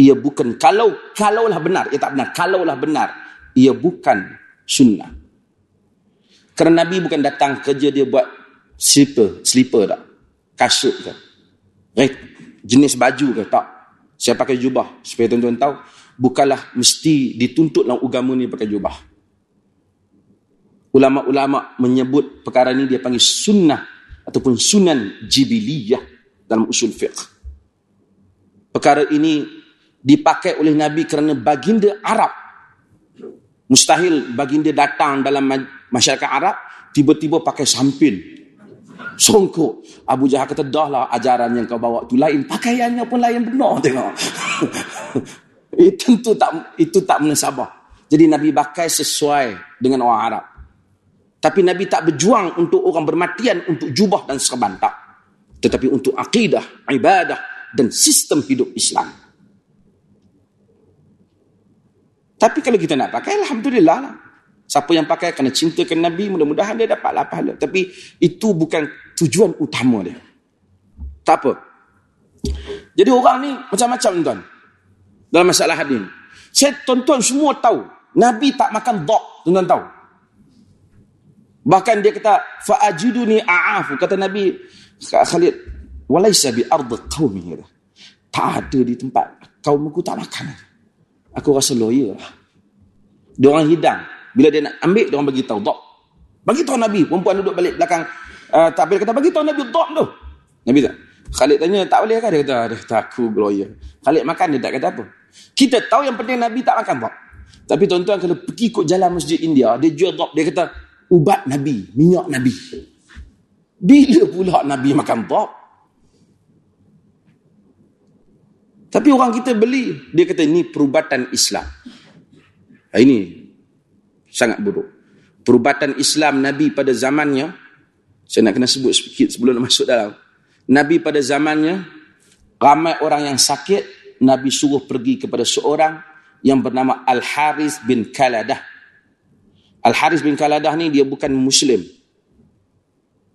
ia bukan kalau kalaulah benar, ia tak benar. Kalaulah benar, ia bukan sunnah. Kerana Nabi bukan datang kerja dia buat slipper, slipper tak? Kasut ke? Eh, jenis baju ke? Tak. Saya pakai jubah. Supaya tuan-tuan tahu, bukanlah mesti dituntut dalam agama ni pakai jubah. Ulama-ulama menyebut perkara ni dia panggil sunnah ataupun sunan jibiliyah dalam usul fiqh. Perkara ini dipakai oleh Nabi kerana baginda Arab Mustahil baginda datang dalam masyarakat Arab tiba-tiba pakai sampin. Songkok. Abu Jahal kata, dah lah ajaran yang kau bawa tu lain. Pakaiannya pun lain benar <laughs> tengok. itu tak itu tak menasabah. Jadi Nabi pakai sesuai dengan orang Arab. Tapi Nabi tak berjuang untuk orang bermatian untuk jubah dan serban tak. Tetapi untuk akidah, ibadah dan sistem hidup Islam. Tapi kalau kita nak pakai, Alhamdulillah lah. Siapa yang pakai kena cintakan Nabi, mudah-mudahan dia dapatlah pahala. Tapi itu bukan tujuan utama dia. Tak apa. Jadi orang ni macam-macam tuan. Dalam masalah hadis. Saya tuan-tuan semua tahu. Nabi tak makan dok. Tuan-tuan tahu. Bahkan dia kata, fa'ajiduni a'afu. Kata Nabi, Khalid, walaysa bi arda qawmi. Tak ada di tempat. Kaum aku tak makan. Aku rasa lawyer lah. Dia orang hidang. Bila dia nak ambil, dia orang bagi tahu. Dok. Bagi tahu Nabi. Perempuan duduk balik belakang. Uh, tak boleh kata, bagi tahu Nabi. Dok tu. Nabi tak. Khalid tanya, tak boleh kan? Dia kata, dia kata aku lawyer. Khalid makan, dia tak kata apa. Kita tahu yang penting Nabi tak makan dok. Tapi tuan-tuan kalau pergi ikut jalan masjid India, dia jual dok. Dia kata, ubat Nabi. Minyak Nabi. Bila pula Nabi makan dok? Tapi orang kita beli, dia kata ini perubatan Islam. Ah, ini sangat buruk. Perubatan Islam Nabi pada zamannya, saya nak kena sebut sedikit sebelum nak masuk dalam. Nabi pada zamannya, ramai orang yang sakit, Nabi suruh pergi kepada seorang yang bernama Al-Haris bin Kaladah. Al-Haris bin Kaladah ni dia bukan Muslim.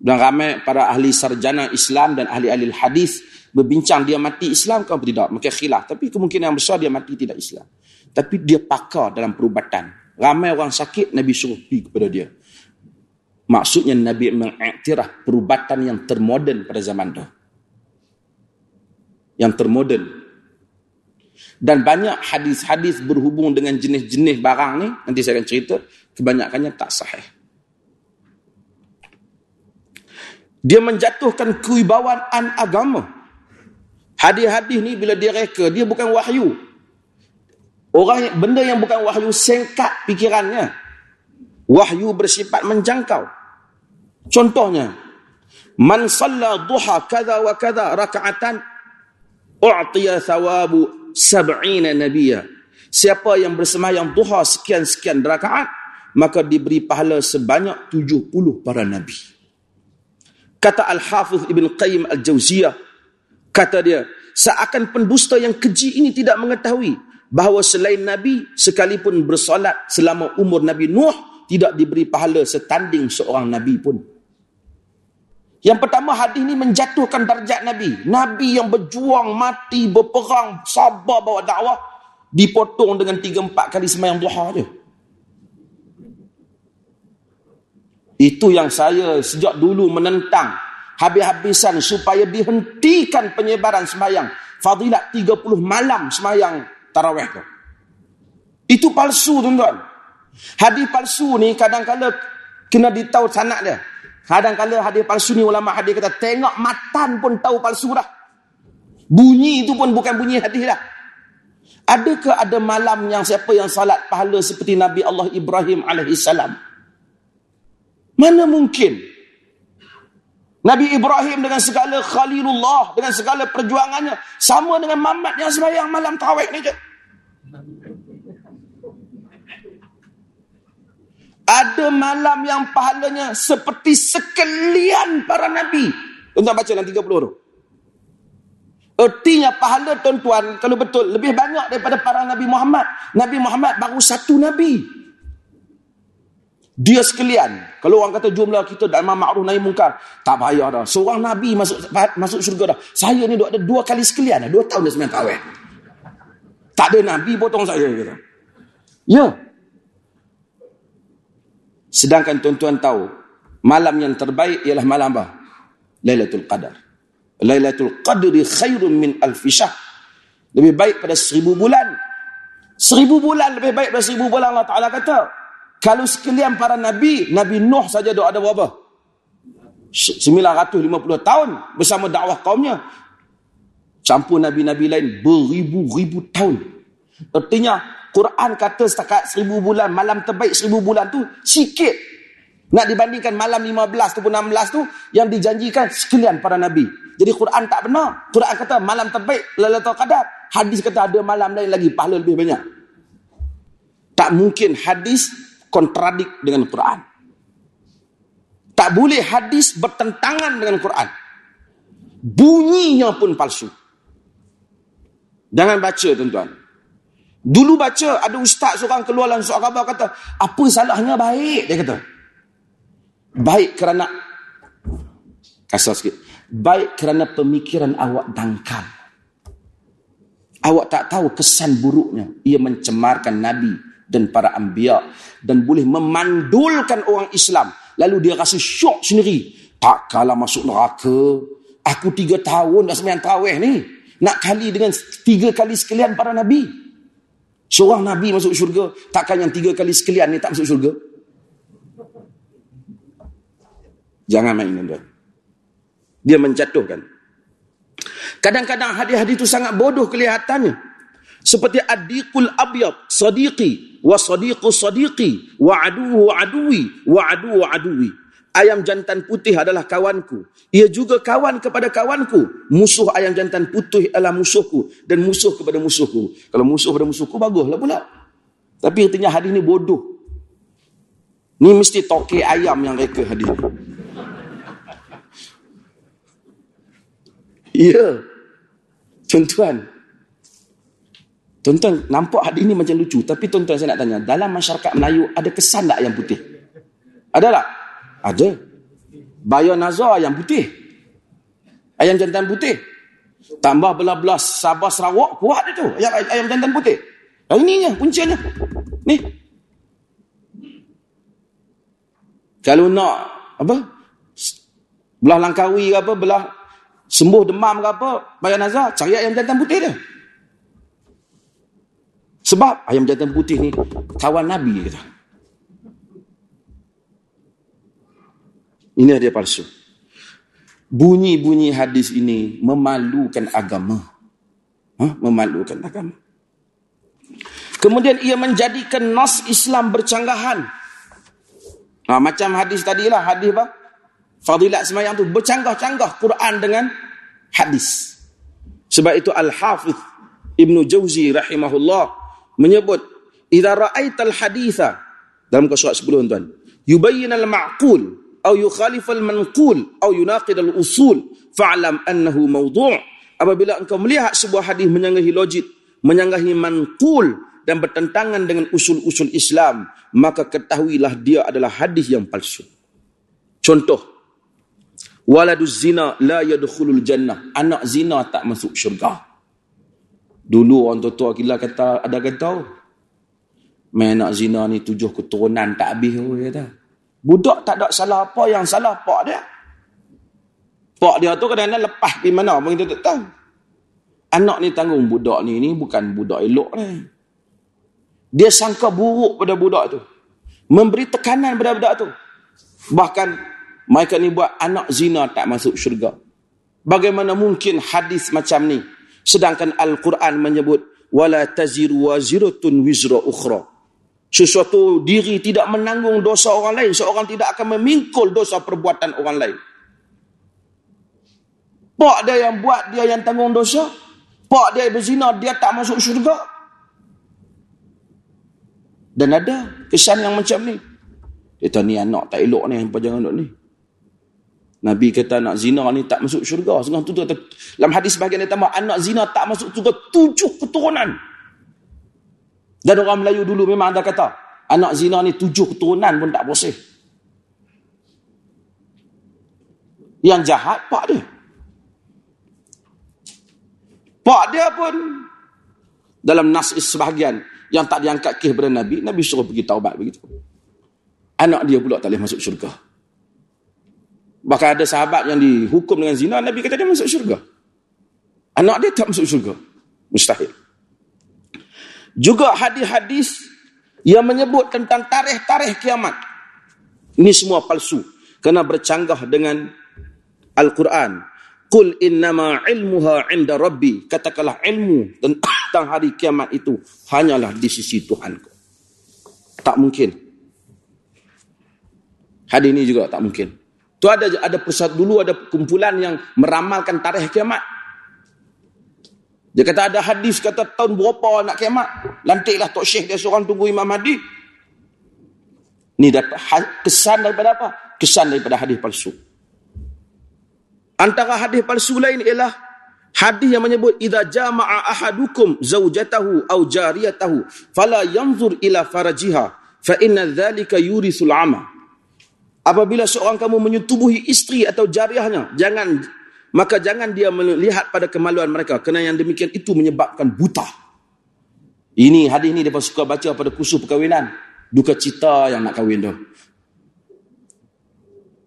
Dan ramai para ahli sarjana Islam dan ahli-ahli hadis berbincang dia mati Islam ke tidak. Mungkin khilaf. Tapi kemungkinan yang besar dia mati tidak Islam. Tapi dia pakar dalam perubatan. Ramai orang sakit, Nabi suruh pergi kepada dia. Maksudnya Nabi mengiktiraf perubatan yang termoden pada zaman itu. Yang termoden. Dan banyak hadis-hadis berhubung dengan jenis-jenis barang ni, nanti saya akan cerita, kebanyakannya tak sahih. Dia menjatuhkan kewibawaan agama. Hadis-hadis ni bila dia reka, dia bukan wahyu. Orang benda yang bukan wahyu sengkat pikirannya. Wahyu bersifat menjangkau. Contohnya, man salla duha kadha wa kadha raka'atan u'tiya thawabu sab'ina nabiyya. Siapa yang bersemayam duha sekian-sekian rakaat, maka diberi pahala sebanyak 70 para nabi. Kata Al-Hafiz Ibn Qayyim Al-Jawziyah, Kata dia, seakan pendusta yang keji ini tidak mengetahui bahawa selain Nabi, sekalipun bersolat selama umur Nabi Nuh, tidak diberi pahala setanding seorang Nabi pun. Yang pertama, hadis ini menjatuhkan darjat Nabi. Nabi yang berjuang, mati, berperang, sabar bawa dakwah, dipotong dengan tiga empat kali semayang duha je. Itu yang saya sejak dulu menentang habis-habisan supaya dihentikan penyebaran semayang. Fadilat 30 malam semayang tarawih tu. Itu palsu tuan-tuan. Hadis palsu ni kadang-kadang kena ditahu sanak dia. Kadang-kadang hadis palsu ni ulama hadis kata tengok matan pun tahu palsu dah. Bunyi itu pun bukan bunyi hadis dah. Adakah ada malam yang siapa yang salat pahala seperti Nabi Allah Ibrahim alaihissalam? Mana mungkin? Nabi Ibrahim dengan segala khalilullah, dengan segala perjuangannya, sama dengan Muhammad yang sembahyang malam tarawih ni je. Ada malam yang pahalanya seperti sekalian para nabi. Tuan-tuan baca dalam 30 tu. Artinya pahala tuan-tuan kalau betul lebih banyak daripada para Nabi Muhammad. Nabi Muhammad baru satu Nabi. Dia sekalian. Kalau orang kata jumlah kita dalam ma'ruf nahi mungkar. Tak payah dah. Seorang Nabi masuk masuk syurga dah. Saya ni ada dua kali sekalian dah. Dua tahun dah sembilan tahun. Tak ada Nabi potong saya. Kata. Ya. Sedangkan tuan-tuan tahu. Malam yang terbaik ialah malam apa? Lailatul Qadar. Lailatul Qadri khairun min alfisah. Lebih baik pada seribu bulan. Seribu bulan lebih baik pada seribu bulan Allah Ta'ala kata. Kalau sekalian para Nabi, Nabi Nuh saja dah ada berapa? 950 tahun bersama dakwah kaumnya. Campur Nabi-Nabi lain beribu-ribu tahun. Artinya, Quran kata setakat seribu bulan, malam terbaik seribu bulan tu sikit. Nak dibandingkan malam 15 ataupun 16 tu yang dijanjikan sekalian para Nabi. Jadi Quran tak benar. Quran kata malam terbaik Lailatul Qadar. Hadis kata ada malam lain lagi pahala lebih banyak. Tak mungkin hadis kontradik dengan Quran. Tak boleh hadis bertentangan dengan Quran. Bunyinya pun palsu. Jangan baca tuan-tuan. Dulu baca ada ustaz seorang keluar dalam surat khabar kata apa salahnya baik dia kata. Baik kerana kasar sikit baik kerana pemikiran awak dangkal. Awak tak tahu kesan buruknya. Ia mencemarkan Nabi dan para anbiya dan boleh memandulkan orang Islam. Lalu dia rasa syok sendiri. Tak kalah masuk neraka. Aku tiga tahun dah sembilan traweh ni. Nak kali dengan tiga kali sekalian para Nabi. Seorang Nabi masuk syurga. Takkan yang tiga kali sekalian ni tak masuk syurga? Jangan main tuan dia menjatuhkan. Kadang-kadang hadis-hadis itu sangat bodoh kelihatannya. Seperti adiqul abyad, sadiqi, wa sadiqu sadiqi, wa aduhu aduwi, wa aduhu aduwi. Ayam jantan putih adalah kawanku. Ia juga kawan kepada kawanku. Musuh ayam jantan putih adalah musuhku. Dan musuh kepada musuhku. Kalau musuh kepada musuhku, baguslah pula. Tapi artinya hadis ini bodoh. Ni mesti toke ayam yang reka hadis ini. <laughs> Ya. Tuan-tuan. Tuan-tuan, nampak hadis ini macam lucu. Tapi tuan-tuan saya nak tanya. Dalam masyarakat Melayu, ada kesan tak ayam putih? Ada tak? Ada. Bayo Nazar ayam putih. Ayam jantan putih. Tambah belah-belah Sabah Sarawak, kuat dia tu. Ayam, ayam jantan putih. Yang ini je, puncanya. Ni. Kalau nak, apa? Belah Langkawi ke apa, belah sembuh demam ke apa, bayar nazar, cari ayam jantan putih dia. Sebab ayam jantan putih ni kawan Nabi kata. Ini dia palsu. Bunyi-bunyi hadis ini memalukan agama. Ha? Memalukan agama. Kemudian ia menjadikan nas Islam bercanggahan. Ha, macam hadis tadilah, hadis apa? Fadilat semayang tu bercanggah-canggah Quran dengan hadis. Sebab itu Al-Hafiz Ibn Jauzi rahimahullah menyebut idza ra'aital haditha dalam surat 10 tuan yubayyin al-ma'qul atau yukhalif al-manqul atau yunaqid al-usul fa'lam annahu mawdu' apabila engkau melihat sebuah hadis menyanggahi logik menyanggahi manqul dan bertentangan dengan usul-usul Islam maka ketahuilah dia adalah hadis yang palsu. Contoh waladuz zina la yadkhulul jannah. Anak zina tak masuk syurga dulu orang tua-tua kita kata ada kata main anak zina ni tujuh keturunan tak habis oh kata. Budak tak ada salah apa yang salah pak dia. Pak dia tu kadang-kadang lepas di mana pun kita tak tahu. Anak ni tanggung budak ni ni bukan budak elok ni. Dia sangka buruk pada budak tu. Memberi tekanan pada budak tu. Bahkan mereka ni buat anak zina tak masuk syurga. Bagaimana mungkin hadis macam ni? Sedangkan Al-Quran menyebut wala taziru waziratun wizra ukhra. Sesuatu diri tidak menanggung dosa orang lain, seorang tidak akan memingkul dosa perbuatan orang lain. Pak dia yang buat, dia yang tanggung dosa. Pak dia berzina, dia tak masuk syurga. Dan ada kesan yang macam ni. Kita ni anak tak elok ni, apa jangan elok ni. Nabi kata anak zina ni tak masuk syurga. Setengah tu, tu, tu. Dalam hadis bahagian dia tambah, anak zina tak masuk syurga tujuh keturunan. Dan orang Melayu dulu memang ada kata, anak zina ni tujuh keturunan pun tak bersih. Yang jahat, pak dia. Pak dia pun dalam nas sebahagian yang tak diangkat kisah kepada Nabi, Nabi suruh pergi taubat begitu. Anak dia pula tak boleh masuk syurga. Bahkan ada sahabat yang dihukum dengan zina, Nabi kata dia masuk syurga. Anak dia tak masuk syurga. Mustahil. Juga hadis-hadis yang menyebut tentang tarikh-tarikh kiamat. Ini semua palsu. Kerana bercanggah dengan Al-Quran. Qul innama ilmuha inda rabbi. Katakanlah ilmu tentang hari kiamat itu hanyalah di sisi Tuhanku. Tak mungkin. Hadis ini juga tak mungkin. Tu ada ada pusat dulu ada kumpulan yang meramalkan tarikh kiamat. Dia kata ada hadis kata tahun berapa nak kiamat. Lantiklah Tok Syekh dia seorang tunggu Imam Mahdi. Ni dapat ha-, kesan daripada apa? Kesan daripada hadis palsu. Antara hadis palsu lain ialah hadis yang menyebut idza jama'a ahadukum zaujatahu aw jariyatahu fala yanzur ila farajiha fa inna dhalika yurisul ama. Apabila seorang kamu menyetubuhi isteri atau jariahnya, jangan maka jangan dia melihat pada kemaluan mereka kerana yang demikian itu menyebabkan buta. Ini hadis ini dia suka baca pada kursus perkahwinan. Duka cita yang nak kahwin tu.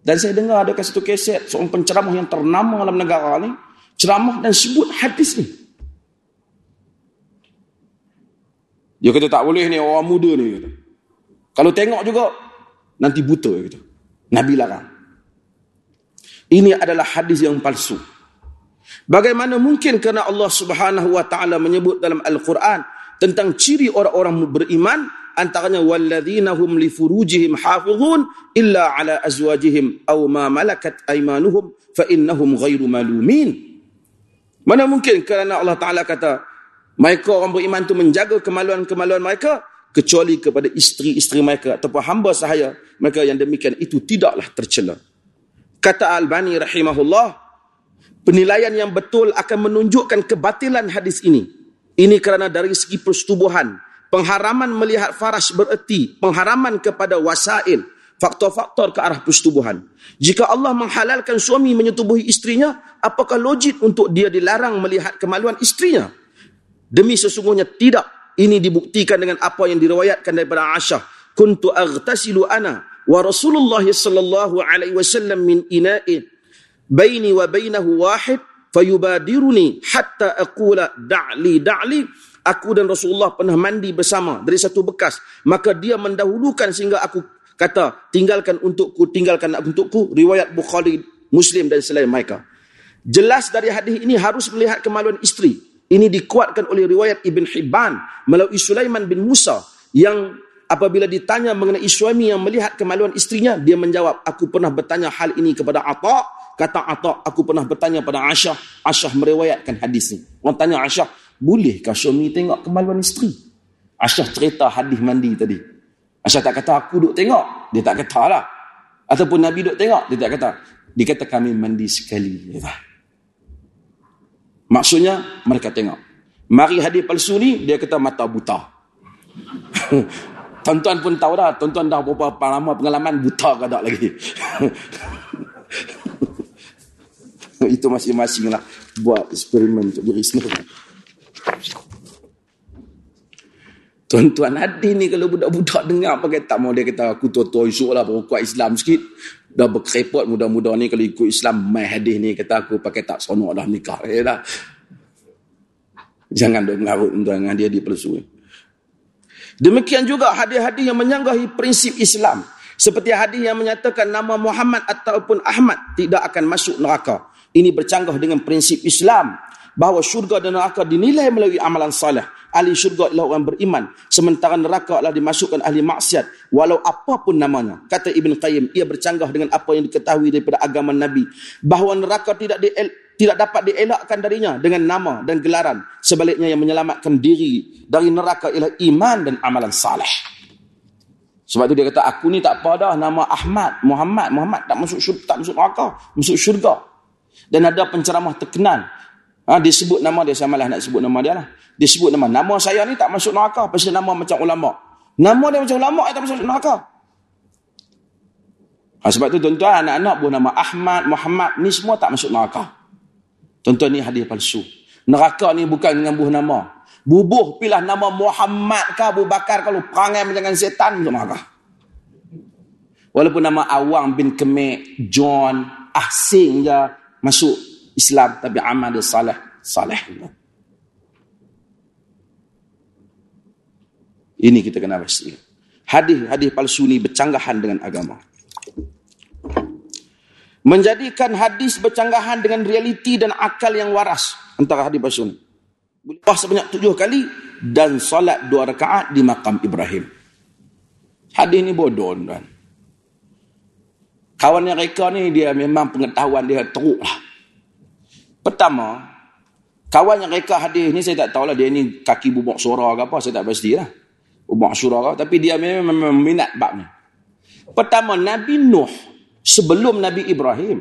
Dan saya dengar ada satu keset seorang penceramah yang ternama dalam negara ni ceramah dan sebut hadis ni. Dia kata tak boleh ni orang muda ni kata. Kalau tengok juga nanti buta kata. Nabi larang. Ini adalah hadis yang palsu. Bagaimana mungkin kerana Allah Subhanahu wa taala menyebut dalam Al-Quran tentang ciri orang-orang beriman antaranya walladzina hum li furujihim hafizun illa ala azwajihim aw ma malakat aymanuhum fa innahum ghairu malumin mana mungkin kerana Allah taala kata mereka orang beriman tu menjaga kemaluan-kemaluan mereka kecuali kepada isteri-isteri mereka ataupun hamba sahaya mereka yang demikian itu tidaklah tercela. Kata Al-Bani rahimahullah penilaian yang betul akan menunjukkan kebatilan hadis ini. Ini kerana dari segi persetubuhan pengharaman melihat faras bererti pengharaman kepada wasail faktor-faktor ke arah persetubuhan. Jika Allah menghalalkan suami menyetubuhi istrinya apakah logik untuk dia dilarang melihat kemaluan istrinya? Demi sesungguhnya tidak ini dibuktikan dengan apa yang diriwayatkan daripada Aisyah. Kuntu aghtasilu ana wa Rasulullah sallallahu alaihi wasallam min ina'i baini wa bainahu wahid fayubadiruni hatta aqula da'li da'li. Aku dan Rasulullah pernah mandi bersama dari satu bekas. Maka dia mendahulukan sehingga aku kata tinggalkan untukku tinggalkan untukku. Riwayat Bukhari Muslim dan selain mereka. Jelas dari hadis ini harus melihat kemaluan isteri ini dikuatkan oleh riwayat Ibn Hibban melalui Sulaiman bin Musa yang apabila ditanya mengenai suami yang melihat kemaluan istrinya dia menjawab aku pernah bertanya hal ini kepada Atha kata Atha aku pernah bertanya pada Aisyah Aisyah meriwayatkan hadis ini orang tanya Aisyah Bolehkah suami tengok kemaluan isteri? Aisyah cerita hadis mandi tadi. Aisyah tak kata aku duk tengok. Dia tak kata lah. Ataupun Nabi duk tengok. Dia tak kata. Dia kata kami mandi sekali. Maksudnya mereka tengok. Mari hadis palsu ni dia kata mata buta. <laughs> Tuan-tuan pun tahu dah. Tuan-tuan dah berapa lama pengalaman buta ke tak lagi. <laughs> Itu masing-masing lah. Buat eksperimen untuk diri sendiri. Tuan-tuan hati ni kalau budak-budak dengar pakai tak mau dia kata aku tua-tua esok lah baru kuat Islam sikit. Dah berkerepot mudah-mudah ni kalau ikut Islam mai hadis ni kata aku pakai tak sonok dah nikah. Ya dah. Jangan duk ngarut dengan dia di pelsu. Demikian juga hadis-hadis yang menyanggahi prinsip Islam. Seperti hadis yang menyatakan nama Muhammad ataupun Ahmad tidak akan masuk neraka. Ini bercanggah dengan prinsip Islam bahawa syurga dan neraka dinilai melalui amalan salih. Ahli syurga adalah orang beriman. Sementara neraka adalah dimasukkan ahli maksiat. Walau apapun namanya. Kata Ibn Qayyim, ia bercanggah dengan apa yang diketahui daripada agama Nabi. Bahawa neraka tidak di, tidak dapat dielakkan darinya dengan nama dan gelaran. Sebaliknya yang menyelamatkan diri dari neraka ialah iman dan amalan salih. Sebab tu dia kata aku ni tak apa dah nama Ahmad, Muhammad, Muhammad tak masuk syurga, tak masuk neraka, masuk syurga. Dan ada penceramah terkenal. Ha, dia sebut nama dia, saya malah nak sebut nama dia lah. Dia sebut nama, nama saya ni tak masuk neraka, pasal nama macam ulama. Nama dia macam ulama, tak masuk neraka. Ha, sebab tu tuan-tuan, anak-anak buah nama Ahmad, Muhammad, ni semua tak masuk neraka. Tuan-tuan ni hadiah palsu. Neraka ni bukan dengan buah nama. Bubuh pilah nama Muhammad ke Abu Bakar kalau perangai macam setan macam mana? Walaupun nama Awang bin Kemek, John, asing je masuk Islam tapi amal salih, salih. Ini kita kena pasti. Hadis-hadis palsu ni bercanggahan dengan agama. Menjadikan hadis bercanggahan dengan realiti dan akal yang waras antara hadis palsu ni boleh sebanyak tujuh kali dan solat dua rakaat di makam Ibrahim. Hadis ni bodoh tuan. Kawan yang reka ni dia memang pengetahuan dia teruk lah. Pertama, kawan yang reka hadis ni saya tak tahulah dia ni kaki bubuk surah ke apa, saya tak pasti lah. Bubuk surah ke, tapi dia memang, memang minat bab ni. Pertama, Nabi Nuh sebelum Nabi Ibrahim,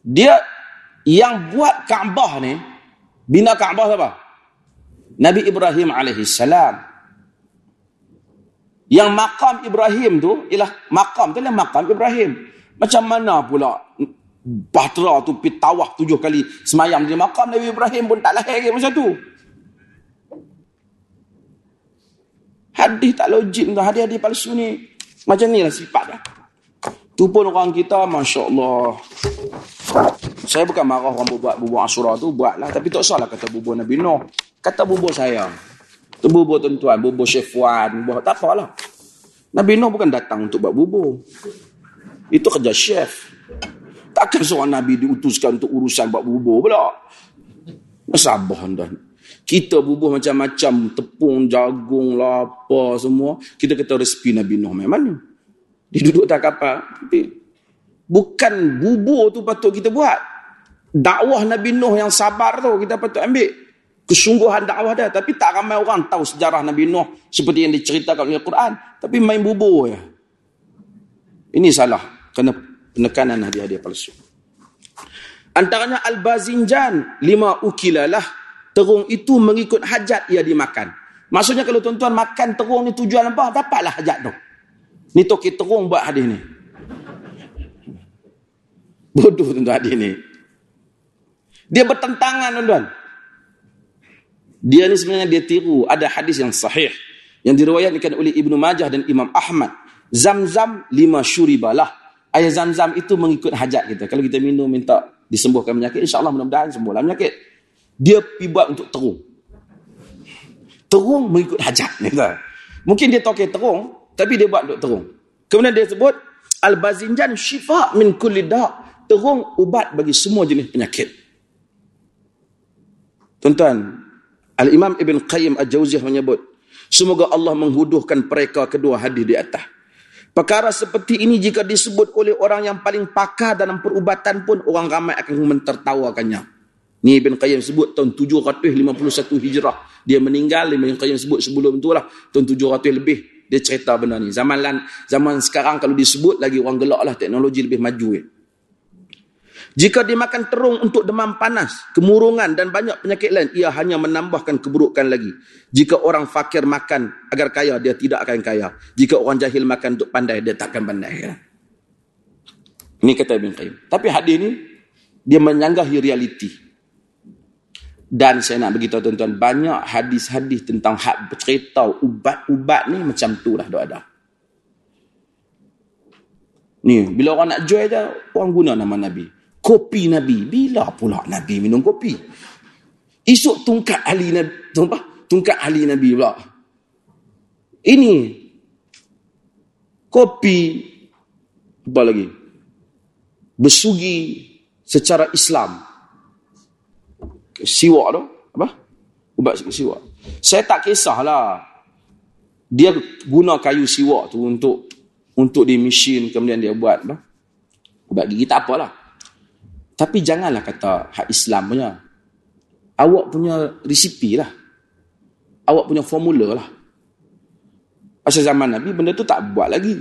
dia yang buat Kaabah ni, Bina Kaabah siapa? Nabi Ibrahim AS. Yang makam Ibrahim tu, ialah makam tu ialah makam Ibrahim. Macam mana pula Bahtera tu pergi tawah tujuh kali semayam di makam Nabi Ibrahim pun tak lahir lagi macam tu. Hadis tak logik tu. Hadis-hadis palsu ni. Macam ni lah sifat dia. Tu pun orang kita, Masya Allah. Saya bukan marah orang buat bubur Asyura tu, buatlah. Tapi tak salah kata bubur Nabi Nuh. Kata bubur saya. Tu bubur tuan-tuan, bubur Chef Wan, bubur tak apalah. Nabi Nuh bukan datang untuk buat bubur. Itu kerja chef. Takkan seorang Nabi diutuskan untuk urusan buat bubur pula. Masabah tuan. Kita bubur macam-macam, tepung, jagung, lapa semua. Kita kata resipi Nabi Nuh memang? Dia duduk tak kapal. Bukan bubur tu patut kita buat. Dakwah Nabi Nuh yang sabar tu kita patut ambil. Kesungguhan dakwah dia. Tapi tak ramai orang tahu sejarah Nabi Nuh seperti yang diceritakan oleh Al-Quran. Tapi main bubur ya. Ini salah. Kerana penekanan hadiah-hadiah palsu. Antaranya Al-Bazinjan. Lima ukilalah. Terung itu mengikut hajat ia dimakan. Maksudnya kalau tuan-tuan makan terung ni tujuan apa? Dapatlah hajat tu. Ni toki terung buat hadis ni. Bodoh tuan hadis ni. Dia bertentangan tuan-tuan. Dia ni sebenarnya dia tiru. Ada hadis yang sahih. Yang diriwayatkan oleh Ibnu Majah dan Imam Ahmad. Zam-zam lima syuribalah. Air zam-zam itu mengikut hajat kita. Kalau kita minum minta disembuhkan penyakit. InsyaAllah mudah-mudahan sembuhlah penyakit. Dia buat untuk terung. Terung mengikut hajat. Mungkin dia toke terung. Tapi dia buat untuk terung. Kemudian dia sebut al-bazinjan syifa min kulli da. Terung ubat bagi semua jenis penyakit. Tuan-tuan, Al-Imam Ibn Qayyim Al-Jawziyah menyebut, semoga Allah menghuduhkan mereka kedua hadis di atas. Perkara seperti ini jika disebut oleh orang yang paling pakar dalam perubatan pun orang ramai akan mentertawakannya. Ni Ibn Qayyim sebut tahun 751 Hijrah. Dia meninggal, Ibn Qayyim sebut sebelum itulah tahun 700 lebih dia cerita benda ni. Zaman zaman sekarang kalau disebut lagi orang gelak lah teknologi lebih maju. Eh. Jika dimakan terung untuk demam panas, kemurungan dan banyak penyakit lain, ia hanya menambahkan keburukan lagi. Jika orang fakir makan agar kaya, dia tidak akan kaya. Jika orang jahil makan untuk pandai, dia takkan pandai. Ya. Ini kata Ibn Qayyim. Tapi hadis ni, dia menyanggahi realiti. Dan saya nak beritahu tuan-tuan, banyak hadis-hadis tentang hak bercerita ubat-ubat ni macam tu lah ada. Ni, bila orang nak jual je, orang guna nama Nabi. Kopi Nabi. Bila pula Nabi minum kopi? Isuk tungkat ahli Nabi. Tumpah? Tungkat ahli Nabi pula. Ini. Kopi. Apa lagi? Bersugi secara Islam siwak tu apa ubat siwak saya tak kisahlah dia guna kayu siwak tu untuk untuk di mesin kemudian dia buat apa ubat gigi tak apalah tapi janganlah kata hak Islam punya awak punya resipi lah awak punya formula lah Pasal zaman Nabi benda tu tak buat lagi.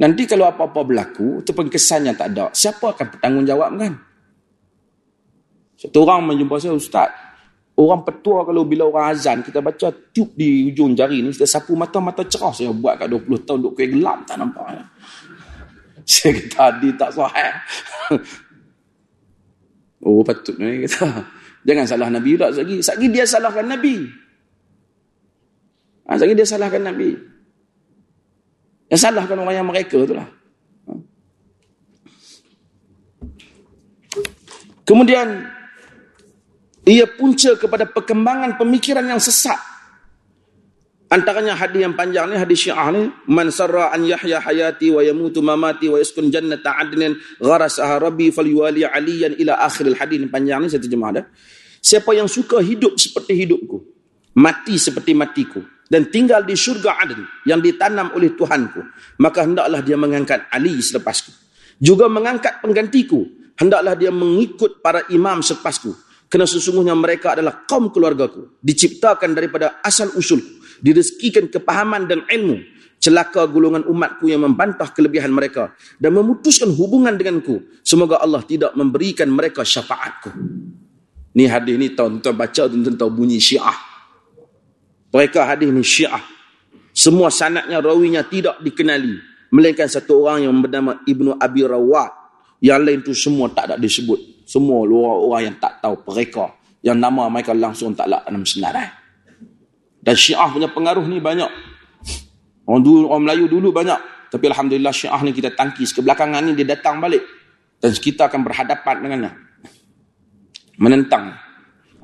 Nanti kalau apa-apa berlaku, tu kesannya tak ada. Siapa akan bertanggungjawab kan? Satu orang menjumpa saya, Ustaz, orang petua kalau bila orang azan, kita baca tiup di ujung jari ni, kita sapu mata-mata cerah. Saya buat kat 20 tahun, duduk kuih gelap, tak nampak. Ya. <laughs> Saya kata, tadi tak sahih. <laughs> oh, patut ni kata. Jangan salah Nabi juga lagi. Lagi dia salahkan Nabi. Ha, lagi dia salahkan Nabi. Yang salahkan orang yang mereka tu lah. Kemudian, ia punca kepada perkembangan pemikiran yang sesat. Antaranya hadis yang panjang ni, hadis syiah ni. Man sarra an yahya hayati wa yamutu mamati wa yaskun jannata adnin gharasaha rabbi fal yuwali aliyan ila akhir hadis ni panjang ni, saya terjemah dah. Siapa yang suka hidup seperti hidupku, mati seperti matiku, dan tinggal di syurga Aden yang ditanam oleh Tuhanku, maka hendaklah dia mengangkat Ali selepasku. Juga mengangkat penggantiku, hendaklah dia mengikut para imam selepasku. Kerana sesungguhnya mereka adalah kaum keluargaku, diciptakan daripada asal usulku, direzekikan kepahaman dan ilmu. Celaka golongan umatku yang membantah kelebihan mereka dan memutuskan hubungan denganku. Semoga Allah tidak memberikan mereka syafaatku. Ni hadis ni tuan-tuan baca tuan-tuan tahu bunyi syiah. Mereka hadis ni syiah. Semua sanatnya rawinya tidak dikenali. Melainkan satu orang yang bernama Ibnu Abi Rawat. Yang lain tu semua tak ada disebut. Semua orang-orang yang tak tahu mereka. Yang nama mereka langsung tak ada dalam senarai. Dan syiah punya pengaruh ni banyak. Orang, dulu, orang Melayu dulu banyak. Tapi Alhamdulillah syiah ni kita tangkis. Kebelakangan ni dia datang balik. Dan kita akan berhadapan dengannya. Menentang.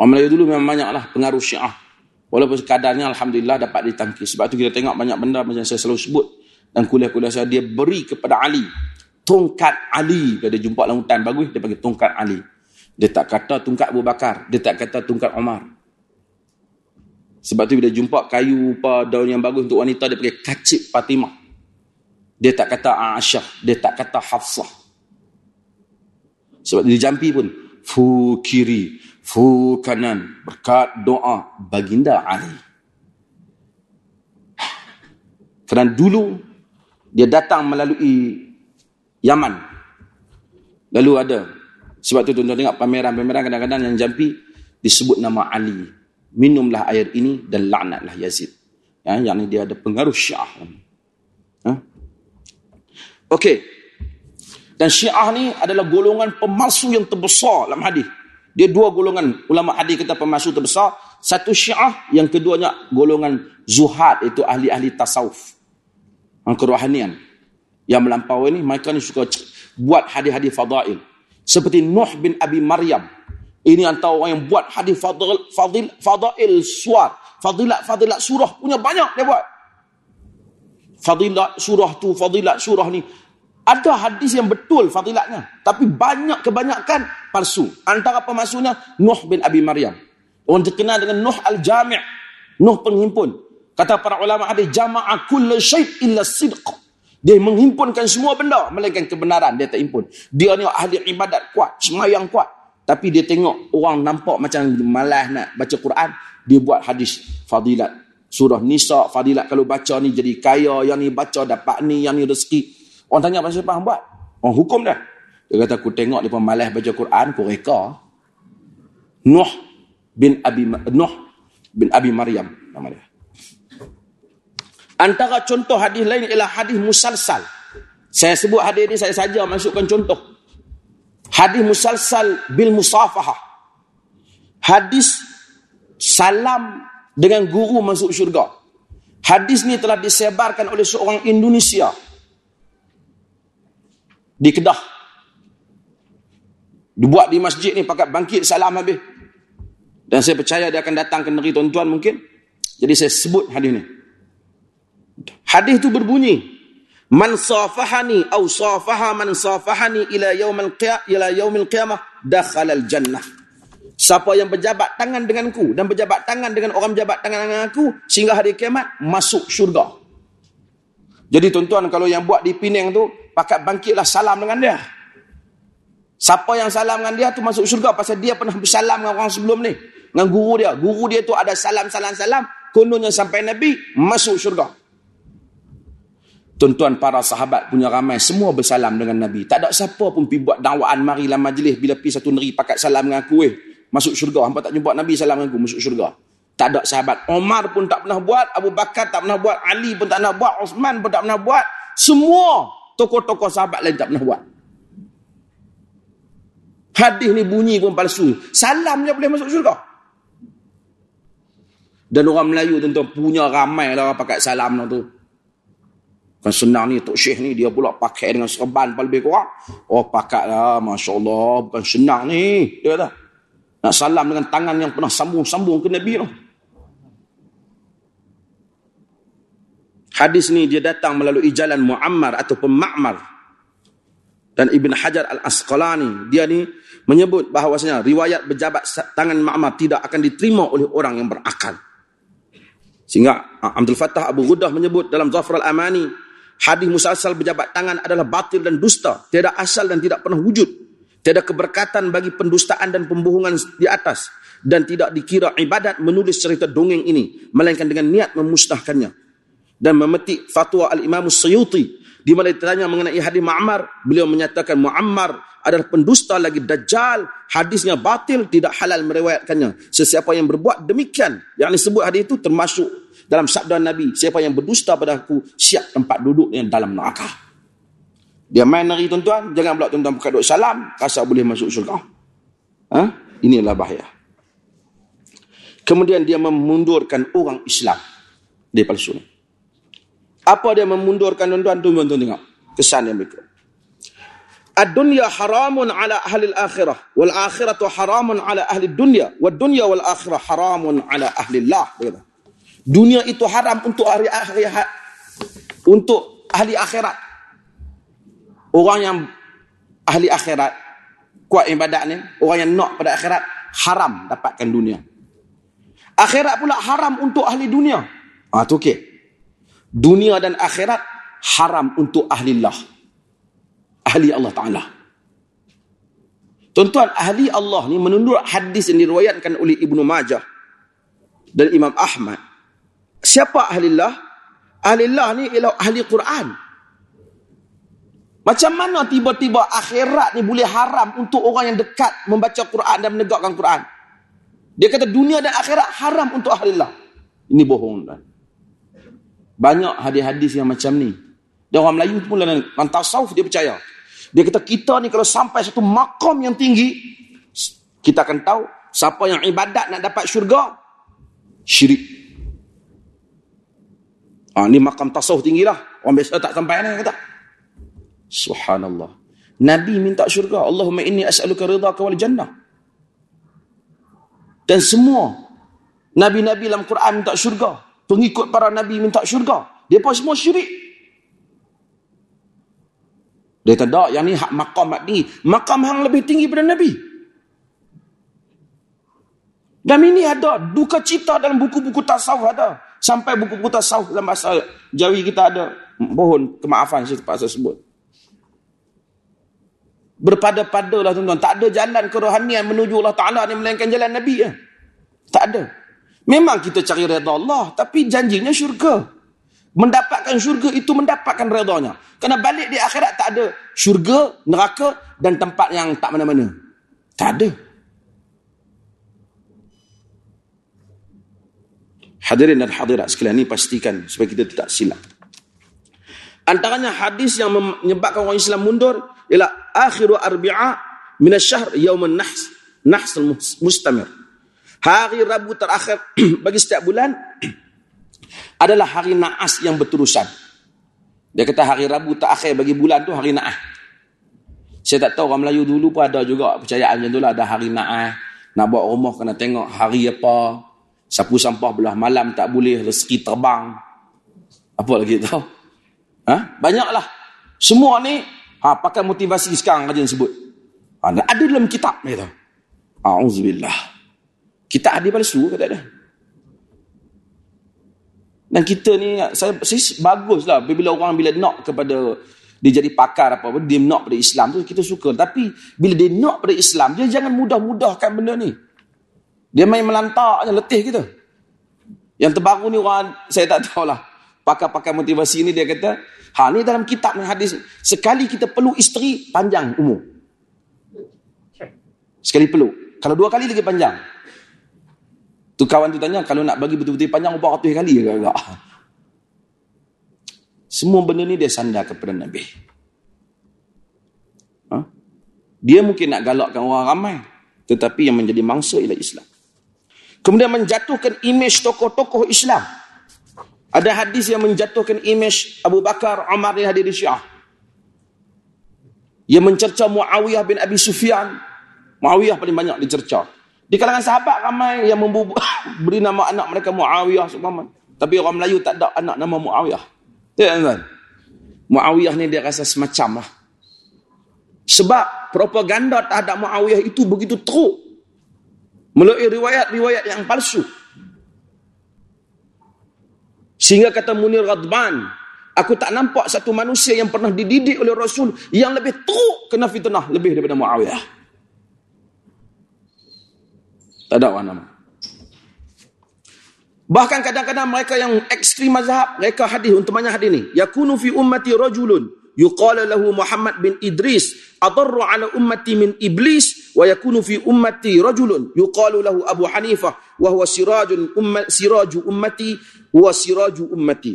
Orang Melayu dulu memang banyak lah pengaruh syiah. Walaupun sekadarnya Alhamdulillah dapat ditangkis. Sebab tu kita tengok banyak benda macam saya selalu sebut. Dan kuliah-kuliah saya, dia beri kepada Ali. Tongkat Ali. Bila dia jumpa dalam hutan bagus, dia panggil tongkat Ali. Dia tak kata tongkat Abu Bakar. Dia tak kata tongkat Omar. Sebab tu bila jumpa kayu apa daun yang bagus untuk wanita, dia panggil kacip Fatimah. Dia tak kata Aisyah. Dia tak kata Hafsah. Sebab dia jampi pun. Fu kiri fu kanan berkat doa baginda Ali. Kerana dulu dia datang melalui Yaman. Lalu ada sebab tu tuan-tuan tengok pameran-pameran kadang-kadang yang jampi disebut nama Ali. Minumlah air ini dan laknatlah Yazid. Ya, yang ni dia ada pengaruh Syiah. Ha? Okey. Dan Syiah ni adalah golongan pemalsu yang terbesar dalam hadis. Dia dua golongan ulama hadis kita pemasuk terbesar. Satu syiah, yang keduanya golongan zuhad, itu ahli-ahli tasawuf. Yang kerohanian. Yang melampau ini, mereka ni suka buat hadis-hadis fadail. Seperti Nuh bin Abi Maryam. Ini antara orang yang buat hadis fadil, fadil, fadail suar. Fadilat-fadilat surah punya banyak dia buat. Fadilat surah tu, fadilat surah ni. Ada hadis yang betul fadilatnya. Tapi banyak kebanyakan palsu. Antara pemasuknya, Nuh bin Abi Maryam. Orang terkenal dengan Nuh Al-Jami' Nuh penghimpun. Kata para ulama hadis, Jama'a kulla syait illa sidq. Dia menghimpunkan semua benda. Melainkan kebenaran, dia tak himpun. Dia ni ahli ibadat kuat, semayang kuat. Tapi dia tengok orang nampak macam malas nak baca Quran. Dia buat hadis fadilat. Surah Nisa, fadilat kalau baca ni jadi kaya. Yang ni baca dapat ni, yang ni rezeki. Orang tanya pasal siapa buat? Orang hukum dah. Dia kata aku tengok dia malas baca Quran, aku reka. Nuh bin Abi Nuh bin Abi Maryam nama dia. Antara contoh hadis lain ialah hadis musalsal. Saya sebut hadis ini saya saja masukkan contoh. Hadis musalsal bil musafahah. Hadis salam dengan guru masuk syurga. Hadis ni telah disebarkan oleh seorang Indonesia di Kedah. Dibuat di masjid ni pakai bangkit salam habis. Dan saya percaya dia akan datang ke negeri tuan-tuan mungkin. Jadi saya sebut hadis ni. Hadis tu berbunyi, "Man safahani aw safaha man safahani ila yaumil qiyamah ila yaumil qiyamah dakhala al-jannah." Siapa yang berjabat tangan denganku dan berjabat tangan dengan orang berjabat tangan dengan aku sehingga hari kiamat masuk syurga. Jadi tuan-tuan kalau yang buat di Penang tu pakat bangkitlah salam dengan dia. Siapa yang salam dengan dia tu masuk syurga pasal dia pernah bersalam dengan orang sebelum ni. Dengan guru dia. Guru dia tu ada salam-salam-salam. Kononnya sampai Nabi, masuk syurga. Tuan-tuan para sahabat punya ramai semua bersalam dengan Nabi. Tak ada siapa pun pergi buat dakwaan marilah majlis bila pergi satu negeri pakat salam dengan aku eh. Masuk syurga. Hampa tak jumpa Nabi salam dengan aku masuk syurga. Tak ada sahabat. Omar pun tak pernah buat. Abu Bakar tak pernah buat. Ali pun tak pernah buat. Osman pun tak pernah buat. Semua tokoh-tokoh sahabat lain tak pernah buat. Hadis ni bunyi pun palsu. Salam je boleh masuk syurga. Dan orang Melayu tuan-tuan punya ramai lah pakai salam tu. Kan senang ni Tok Syekh ni dia pula pakai dengan serban paling lebih kurang. Oh pakai lah Masya Allah bukan senang ni. Dia kata. Nak salam dengan tangan yang pernah sambung-sambung ke Nabi tu. Hadis ni dia datang melalui jalan Muammar ataupun Ma'mar. Dan Ibn Hajar Al-Asqalani. Dia ni menyebut bahawasanya riwayat berjabat tangan Ma'mar tidak akan diterima oleh orang yang berakal. Sehingga Abdul Fattah Abu Ghudah menyebut dalam Zafar Al-Amani hadis musalsal berjabat tangan adalah batil dan dusta, tiada asal dan tidak pernah wujud. Tiada keberkatan bagi pendustaan dan pembohongan di atas dan tidak dikira ibadat menulis cerita dongeng ini melainkan dengan niat memusnahkannya. Dan memetik fatwa Al-Imam Suyuti di mana ditanya mengenai hadis Muammar, beliau menyatakan Muammar adalah pendusta lagi dajjal, hadisnya batil, tidak halal meriwayatkannya. Sesiapa yang berbuat demikian, yang disebut hadis itu termasuk dalam sabda Nabi, siapa yang berdusta pada aku, siap tempat duduk yang dalam neraka. Dia main nari tuan-tuan, jangan pula tuan-tuan buka duduk salam, rasa boleh masuk syurga. Ha? Inilah bahaya. Kemudian dia memundurkan orang Islam. Dia palsu ni. Apa dia memundurkan tuan-tuan? Tuan-tuan tengok. Kesan yang berikut. Ad-dunya haramun ala ahli al-akhirah. Wal-akhiratu haramun ala ahli dunya. Wad-dunya wal-akhirah haramun ala ahli Allah. Dunia itu haram untuk ahli akhirat. Untuk ahli akhirat. Orang yang ahli akhirat kuat ibadat ni, orang yang nak pada akhirat haram dapatkan dunia. Akhirat pula haram untuk ahli dunia. Ah tu okey. Dunia dan akhirat haram untuk ahli Allah. Ahli Allah Taala. Tuan-tuan, ahli Allah ni menundur hadis yang diriwayatkan oleh Ibnu Majah dan Imam Ahmad Siapa ahli Allah? Ahli Allah ni ialah ahli Quran. Macam mana tiba-tiba akhirat ni boleh haram untuk orang yang dekat membaca Quran dan menegakkan Quran? Dia kata dunia dan akhirat haram untuk ahli Allah. Ini bohong. Banyak hadis-hadis yang macam ni. Dan orang Melayu pun dalam tasawuf dia percaya. Dia kata kita ni kalau sampai satu makam yang tinggi, kita akan tahu siapa yang ibadat nak dapat syurga, syirik. Ha, ni makam tasawuf tinggi lah. Orang biasa tak sampai ni kata. Subhanallah. Nabi minta syurga. Allahumma inni as'aluka ridha wal jannah. Dan semua Nabi-Nabi dalam Quran minta syurga. Pengikut para Nabi minta syurga. Dia pun semua syirik. Dia kata, tak, yang ni hak makam hak tinggi. Makam yang lebih tinggi daripada Nabi. Dan ini ada duka cita dalam buku-buku tasawuf ada. Sampai buku-buku tasawuf dalam bahasa Jawi kita ada. Mohon kemaafan saya terpaksa sebut. Berpada-pada lah tuan-tuan. Tak ada jalan kerohanian menuju Allah Ta'ala ni melainkan jalan Nabi. Ya? Tak ada. Memang kita cari reda Allah. Tapi janjinya syurga. Mendapatkan syurga itu mendapatkan redanya. Kerana balik di akhirat tak ada syurga, neraka dan tempat yang tak mana-mana. Tak ada. Hadirin dan hadirat sekalian ini pastikan supaya kita tidak silap. Antaranya hadis yang menyebabkan orang Islam mundur ialah akhiru arbi'a min asy-syahr yaum an-nahs, nahs mustamir. Hari Rabu terakhir <clears throat> bagi setiap bulan <clears throat> adalah hari naas yang berterusan. Dia kata hari Rabu terakhir bagi bulan tu hari naas. Saya tak tahu orang Melayu dulu pun ada juga percayaan macam tu lah. Ada hari naas. Nak buat rumah kena tengok hari apa. Sapu sampah belah malam tak boleh, rezeki terbang. Apa lagi tahu? Ha? Banyaklah. Semua ni ha, pakai motivasi sekarang kajian sebut. Ha, ada dalam kitab ni tahu. Auzubillah. Kita ada palsu ke tak ada? Dan kita ni saya, saya baguslah bila orang bila nak kepada dia jadi pakar apa apa dia nak pada Islam tu kita suka tapi bila dia nak pada Islam dia jangan mudah-mudahkan benda ni dia main melantak je letih kita. Yang terbaru ni orang saya tak tahulah. pakar-pakar motivasi ni dia kata, ha ni dalam kitab ni hadis sekali kita perlu isteri panjang umur. Sekali perlu. Kalau dua kali lagi panjang. Tu kawan tu tanya, kalau nak bagi betul-betul panjang berapa ratus kali ke enggak? Semua benda ni dia sandar kepada Nabi. Ha? Dia mungkin nak galakkan orang ramai. Tetapi yang menjadi mangsa ialah Islam. Kemudian menjatuhkan imej tokoh-tokoh Islam. Ada hadis yang menjatuhkan imej Abu Bakar, Umar yang hadir di Syiah. Yang mencerca Muawiyah bin Abi Sufyan. Muawiyah paling banyak dicerca. Di kalangan sahabat ramai yang <coughs> beri nama anak mereka Muawiyah. Tapi orang Melayu tak ada anak nama Muawiyah. Ya, kan? Muawiyah ni dia rasa semacam lah. Sebab propaganda terhadap Muawiyah itu begitu teruk melalui riwayat-riwayat yang palsu. Sehingga kata Munir Radban, aku tak nampak satu manusia yang pernah dididik oleh Rasul yang lebih teruk kena fitnah lebih daripada Muawiyah. Tak ada orang nama. Bahkan kadang-kadang mereka yang ekstrim mazhab, mereka hadis untuk banyak hadis ni. Yakunu fi ummati rajulun yuqala lahu Muhammad bin Idris adarru ala ummati min iblis wa yakunu fi ummati rajulun. Yuqalu lahu Abu Hanifah wa huwa sirajun ummat siraju ummati wa siraju ummati.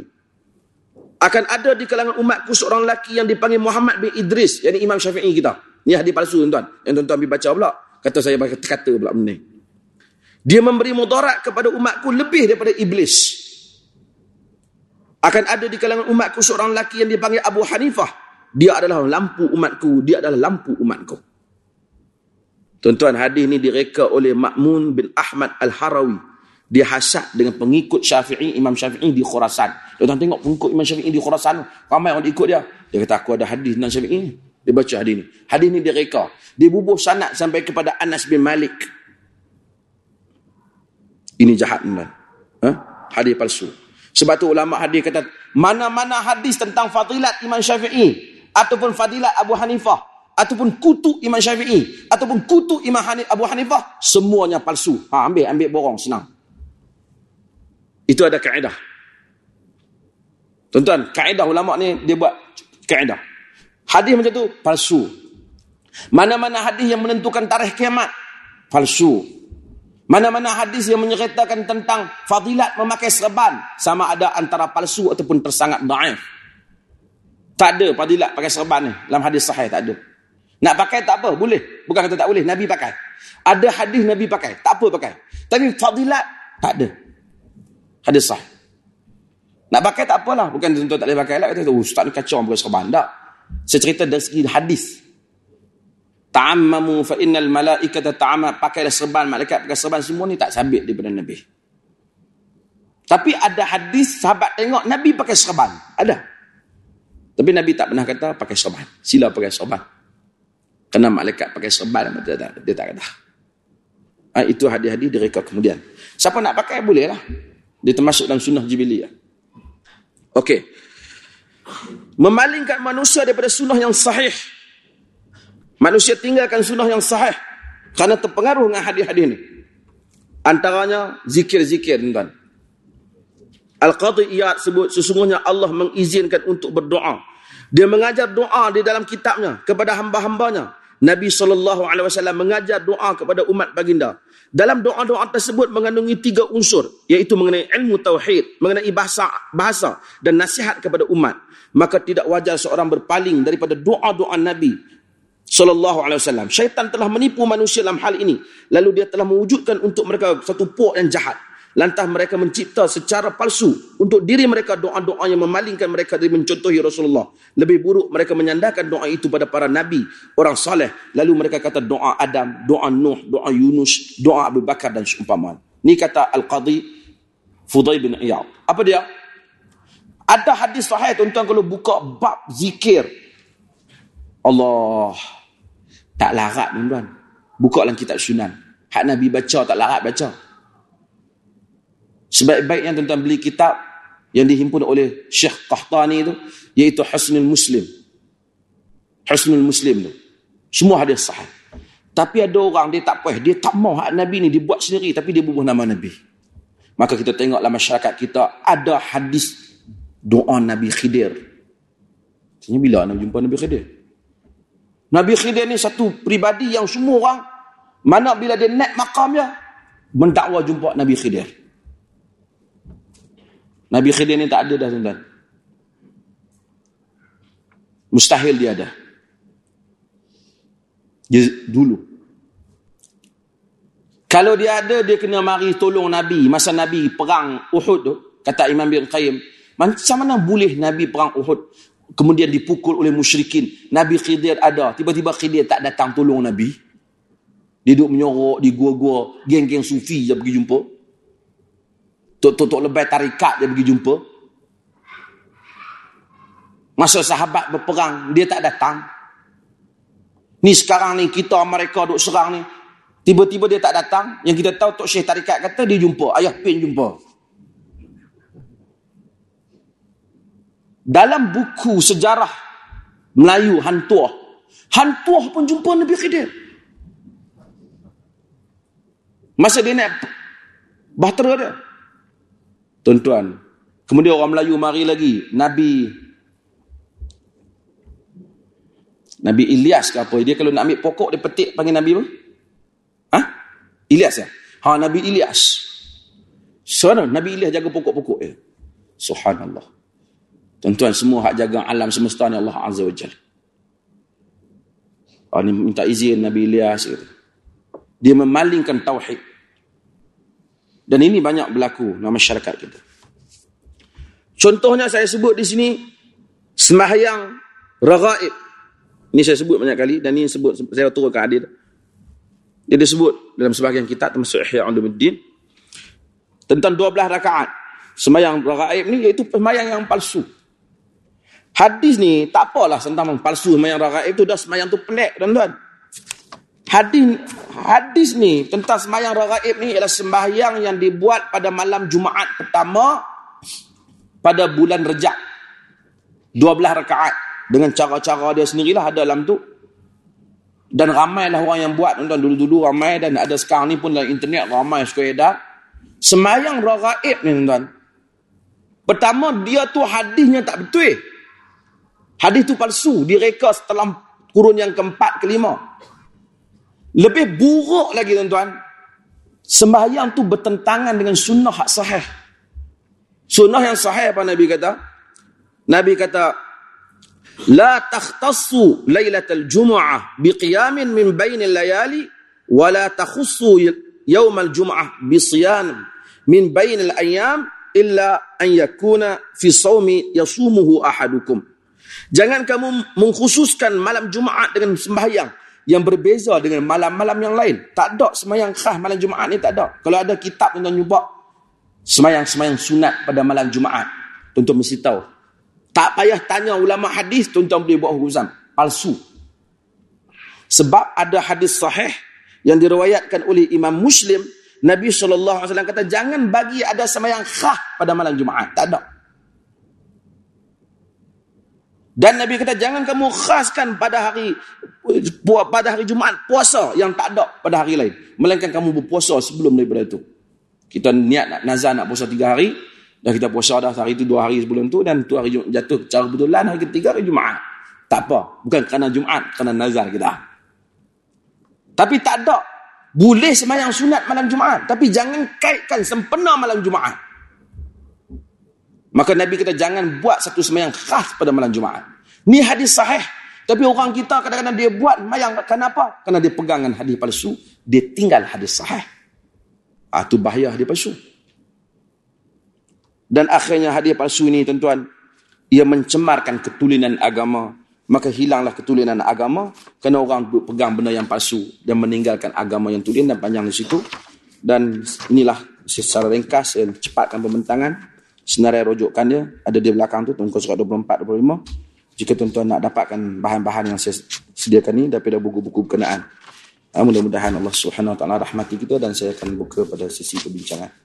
Akan ada di kalangan umatku seorang lelaki yang dipanggil Muhammad bin Idris yakni Imam Syafi'i kita. Ni hadis palsu tuan-tuan. Yang tuan-tuan ambil baca pula. Kata saya baca kata pula benda dia memberi mudarat kepada umatku lebih daripada iblis akan ada di kalangan umatku seorang lelaki yang dipanggil Abu Hanifah. Dia adalah lampu umatku. Dia adalah lampu umatku. Tuan-tuan, hadis ini direka oleh Ma'mun bin Ahmad Al-Harawi. Dia hasad dengan pengikut Syafi'i, Imam Syafi'i di Khurasan. Tuan-tuan tengok pengikut Imam Syafi'i di Khurasan. Ramai orang ikut dia. Dia kata, aku ada hadis dengan Syafi'i. Dia baca hadis ini. Hadis ini direka. Dia bubuh sanat sampai kepada Anas bin Malik. Ini jahat. Ha? Hadis palsu. Sebab tu ulama hadis kata mana-mana hadis tentang fadilat Imam Syafi'i ataupun fadilat Abu Hanifah ataupun kutu Imam Syafi'i ataupun kutu Imam Hanif, Abu Hanifah semuanya palsu. Ha ambil ambil borong senang. Itu ada kaedah. Tuan-tuan, kaedah ulama ni dia buat kaedah. Hadis macam tu palsu. Mana-mana hadis yang menentukan tarikh kiamat palsu. Mana-mana hadis yang menyeritakan tentang fadilat memakai serban sama ada antara palsu ataupun tersangat daif. Tak ada fadilat pakai serban ni dalam hadis sahih tak ada. Nak pakai tak apa, boleh. Bukan kata tak boleh, Nabi pakai. Ada hadis Nabi pakai, tak apa pakai. Tapi fadilat tak ada. Hadis sahih. Nak pakai tak apalah, bukan tentu tak boleh pakai lah. Kata, ustaz ni kacau pakai serban. Tak. Saya cerita dari segi hadis ta'ammamu fa innal malaikata ta'amma. Pakai serban malaikat pakai serban. Semua ni tak sabit daripada nabi. Tapi ada hadis sahabat tengok nabi pakai serban. Ada. Tapi nabi tak pernah kata pakai serban. Sila pakai serban. Kena malaikat pakai serban dia tak, dia tak kata. Ha, itu hadis-hadis direka kemudian. Siapa nak pakai boleh lah. Dia termasuk dalam sunnah jibiliyah okey. Memalingkan manusia daripada sunnah yang sahih Manusia tinggalkan sunnah yang sahih kerana terpengaruh dengan hadis-hadis ini. Antaranya zikir-zikir tuan. Al-Qadhi Iyad sebut sesungguhnya Allah mengizinkan untuk berdoa. Dia mengajar doa di dalam kitabnya kepada hamba-hambanya. Nabi SAW mengajar doa kepada umat baginda. Dalam doa-doa tersebut mengandungi tiga unsur. Iaitu mengenai ilmu tauhid, mengenai bahasa, bahasa dan nasihat kepada umat. Maka tidak wajar seorang berpaling daripada doa-doa Nabi sallallahu alaihi wasallam. Syaitan telah menipu manusia dalam hal ini. Lalu dia telah mewujudkan untuk mereka satu pok yang jahat. Lantas mereka mencipta secara palsu untuk diri mereka doa-doa yang memalingkan mereka dari mencontohi Rasulullah. Lebih buruk mereka menyandarkan doa itu pada para nabi, orang saleh. Lalu mereka kata doa Adam, doa Nuh, doa Yunus, doa Abu Bakar dan seumpama. Ini kata Al-Qadhi Fudai bin Iyad. Apa dia? Ada hadis sahih tuan-tuan kalau buka bab zikir. Allah tak larat tuan-tuan. Buka dalam kitab sunan. Hak Nabi baca tak larat baca. Sebaik-baiknya tuan-tuan beli kitab yang dihimpun oleh Syekh Qahtani itu iaitu Husnul Muslim. Husnul Muslim tu. Semua hadis sahih. Tapi ada orang dia tak puas, dia tak mau hak Nabi ni dibuat sendiri tapi dia bubuh nama Nabi. Maka kita tengoklah masyarakat kita ada hadis doa Nabi Khidir. Tanya bila nak jumpa Nabi Khidir? Nabi Khidir ni satu pribadi yang semua orang mana bila dia naik makam dia mendakwa jumpa Nabi Khidir. Nabi Khidir ni tak ada dah tuan-tuan. Mustahil dia ada. Dia dulu. Kalau dia ada, dia kena mari tolong Nabi. Masa Nabi perang Uhud tu, kata Imam bin Qayyim, macam mana boleh Nabi perang Uhud kemudian dipukul oleh musyrikin. Nabi Khidir ada. Tiba-tiba Khidir tak datang tolong Nabi. Dia duduk menyorok di gua-gua. Geng-geng sufi dia pergi jumpa. Tok-tok lebay tarikat dia pergi jumpa. Masa sahabat berperang, dia tak datang. Ni sekarang ni kita mereka duk serang ni. Tiba-tiba dia tak datang. Yang kita tahu Tok Syekh Tarikat kata dia jumpa. Ayah Pin jumpa. Dalam buku sejarah Melayu Hantuah. Hantuah pun jumpa Nabi Khidir. Masa dia naik bahtera dia. Tuan-tuan. Kemudian orang Melayu mari lagi. Nabi Nabi Ilyas ke apa? Dia kalau nak ambil pokok, dia petik panggil Nabi apa? Ha? Ilyas ya? Ha, Nabi Ilyas. Soalnya Nabi Ilyas jaga pokok-pokok dia. Subhanallah. Tuan-tuan, semua hak jaga alam semesta ni Allah Azza wa Jal. Ha, ni minta izin Nabi Ilyas. Gitu. Dia memalingkan tauhid. Dan ini banyak berlaku dalam masyarakat kita. Contohnya saya sebut di sini, sembahyang ragaib. Ini saya sebut banyak kali dan ini sebut saya turunkan hadis. Dia disebut dalam sebahagian kitab termasuk Ihya Ulumuddin tentang 12 rakaat sembahyang rakaib ni iaitu sembahyang yang palsu. Hadis ni tak apalah tentang palsu sembahyang rakaib tu dah sembahyang tu pelik tuan-tuan. Hadis hadis ni tentang sembahyang rakaib ni ialah sembahyang yang dibuat pada malam Jumaat pertama pada bulan Rejab. 12 rakaat. Dengan cara-cara dia sendirilah ada dalam tu. Dan ramailah orang yang buat tuan dulu-dulu ramai dan ada sekarang ni pun dalam internet ramai suka edar semayang ragaib ni tuan pertama dia tu hadisnya tak betul hadis tu palsu direka setelah kurun yang keempat kelima lebih buruk lagi tuan-tuan sembahyang tu bertentangan dengan sunnah hak sahih sunnah yang sahih apa Nabi kata Nabi kata لا تختصوا ليلة الجمعة بقيام من بين الليالي ولا تخصوا يوم الجمعة بصيام من بين الأيام إلا أن يكون في صوم يصومه أحدكم Jangan kamu mengkhususkan malam Jumaat dengan sembahyang yang berbeza dengan malam-malam yang lain. Tak ada sembahyang khas malam Jumaat ni tak ada. Kalau ada kitab tuan nyubak sembahyang-sembahyang sunat pada malam Jumaat, tuan-tuan mesti tahu tak payah tanya ulama hadis tuan-tuan boleh buat hukuman palsu. Sebab ada hadis sahih yang diriwayatkan oleh Imam Muslim, Nabi wasallam kata jangan bagi ada sembahyang khah pada malam Jumaat. Tak ada. Dan Nabi kata jangan kamu khaskan pada hari pada hari Jumaat puasa yang tak ada pada hari lain. Melainkan kamu berpuasa sebelum daripada itu. Kita niat nak nazar nak puasa tiga hari, Dah kita puasa dah hari itu dua hari sebelum tu dan tu hari Jumat jatuh cara betulan hari ketiga hari Jumaat. Tak apa. Bukan kerana Jumaat, kerana nazar kita. Tapi tak ada. Boleh semayang sunat malam Jumaat. Tapi jangan kaitkan sempena malam Jumaat. Maka Nabi kata jangan buat satu semayang khas pada malam Jumaat. Ni hadis sahih. Tapi orang kita kadang-kadang dia buat semayang. Kenapa? Kerana dia pegangan hadis palsu. Dia tinggal hadis sahih. Itu ah, bahaya hadis palsu. Dan akhirnya hadiah palsu ini tuan-tuan, ia mencemarkan ketulinan agama. Maka hilanglah ketulinan agama kerana orang pegang benda yang palsu dan meninggalkan agama yang tulen dan panjang di situ. Dan inilah secara ringkas dan cepatkan pembentangan. Senarai rujukan dia ada di belakang tu, tunggu surat 24-25. Jika tuan-tuan nak dapatkan bahan-bahan yang saya sediakan ini daripada buku-buku berkenaan. Mudah-mudahan Allah Subhanahu Taala rahmati kita dan saya akan buka pada sesi perbincangan.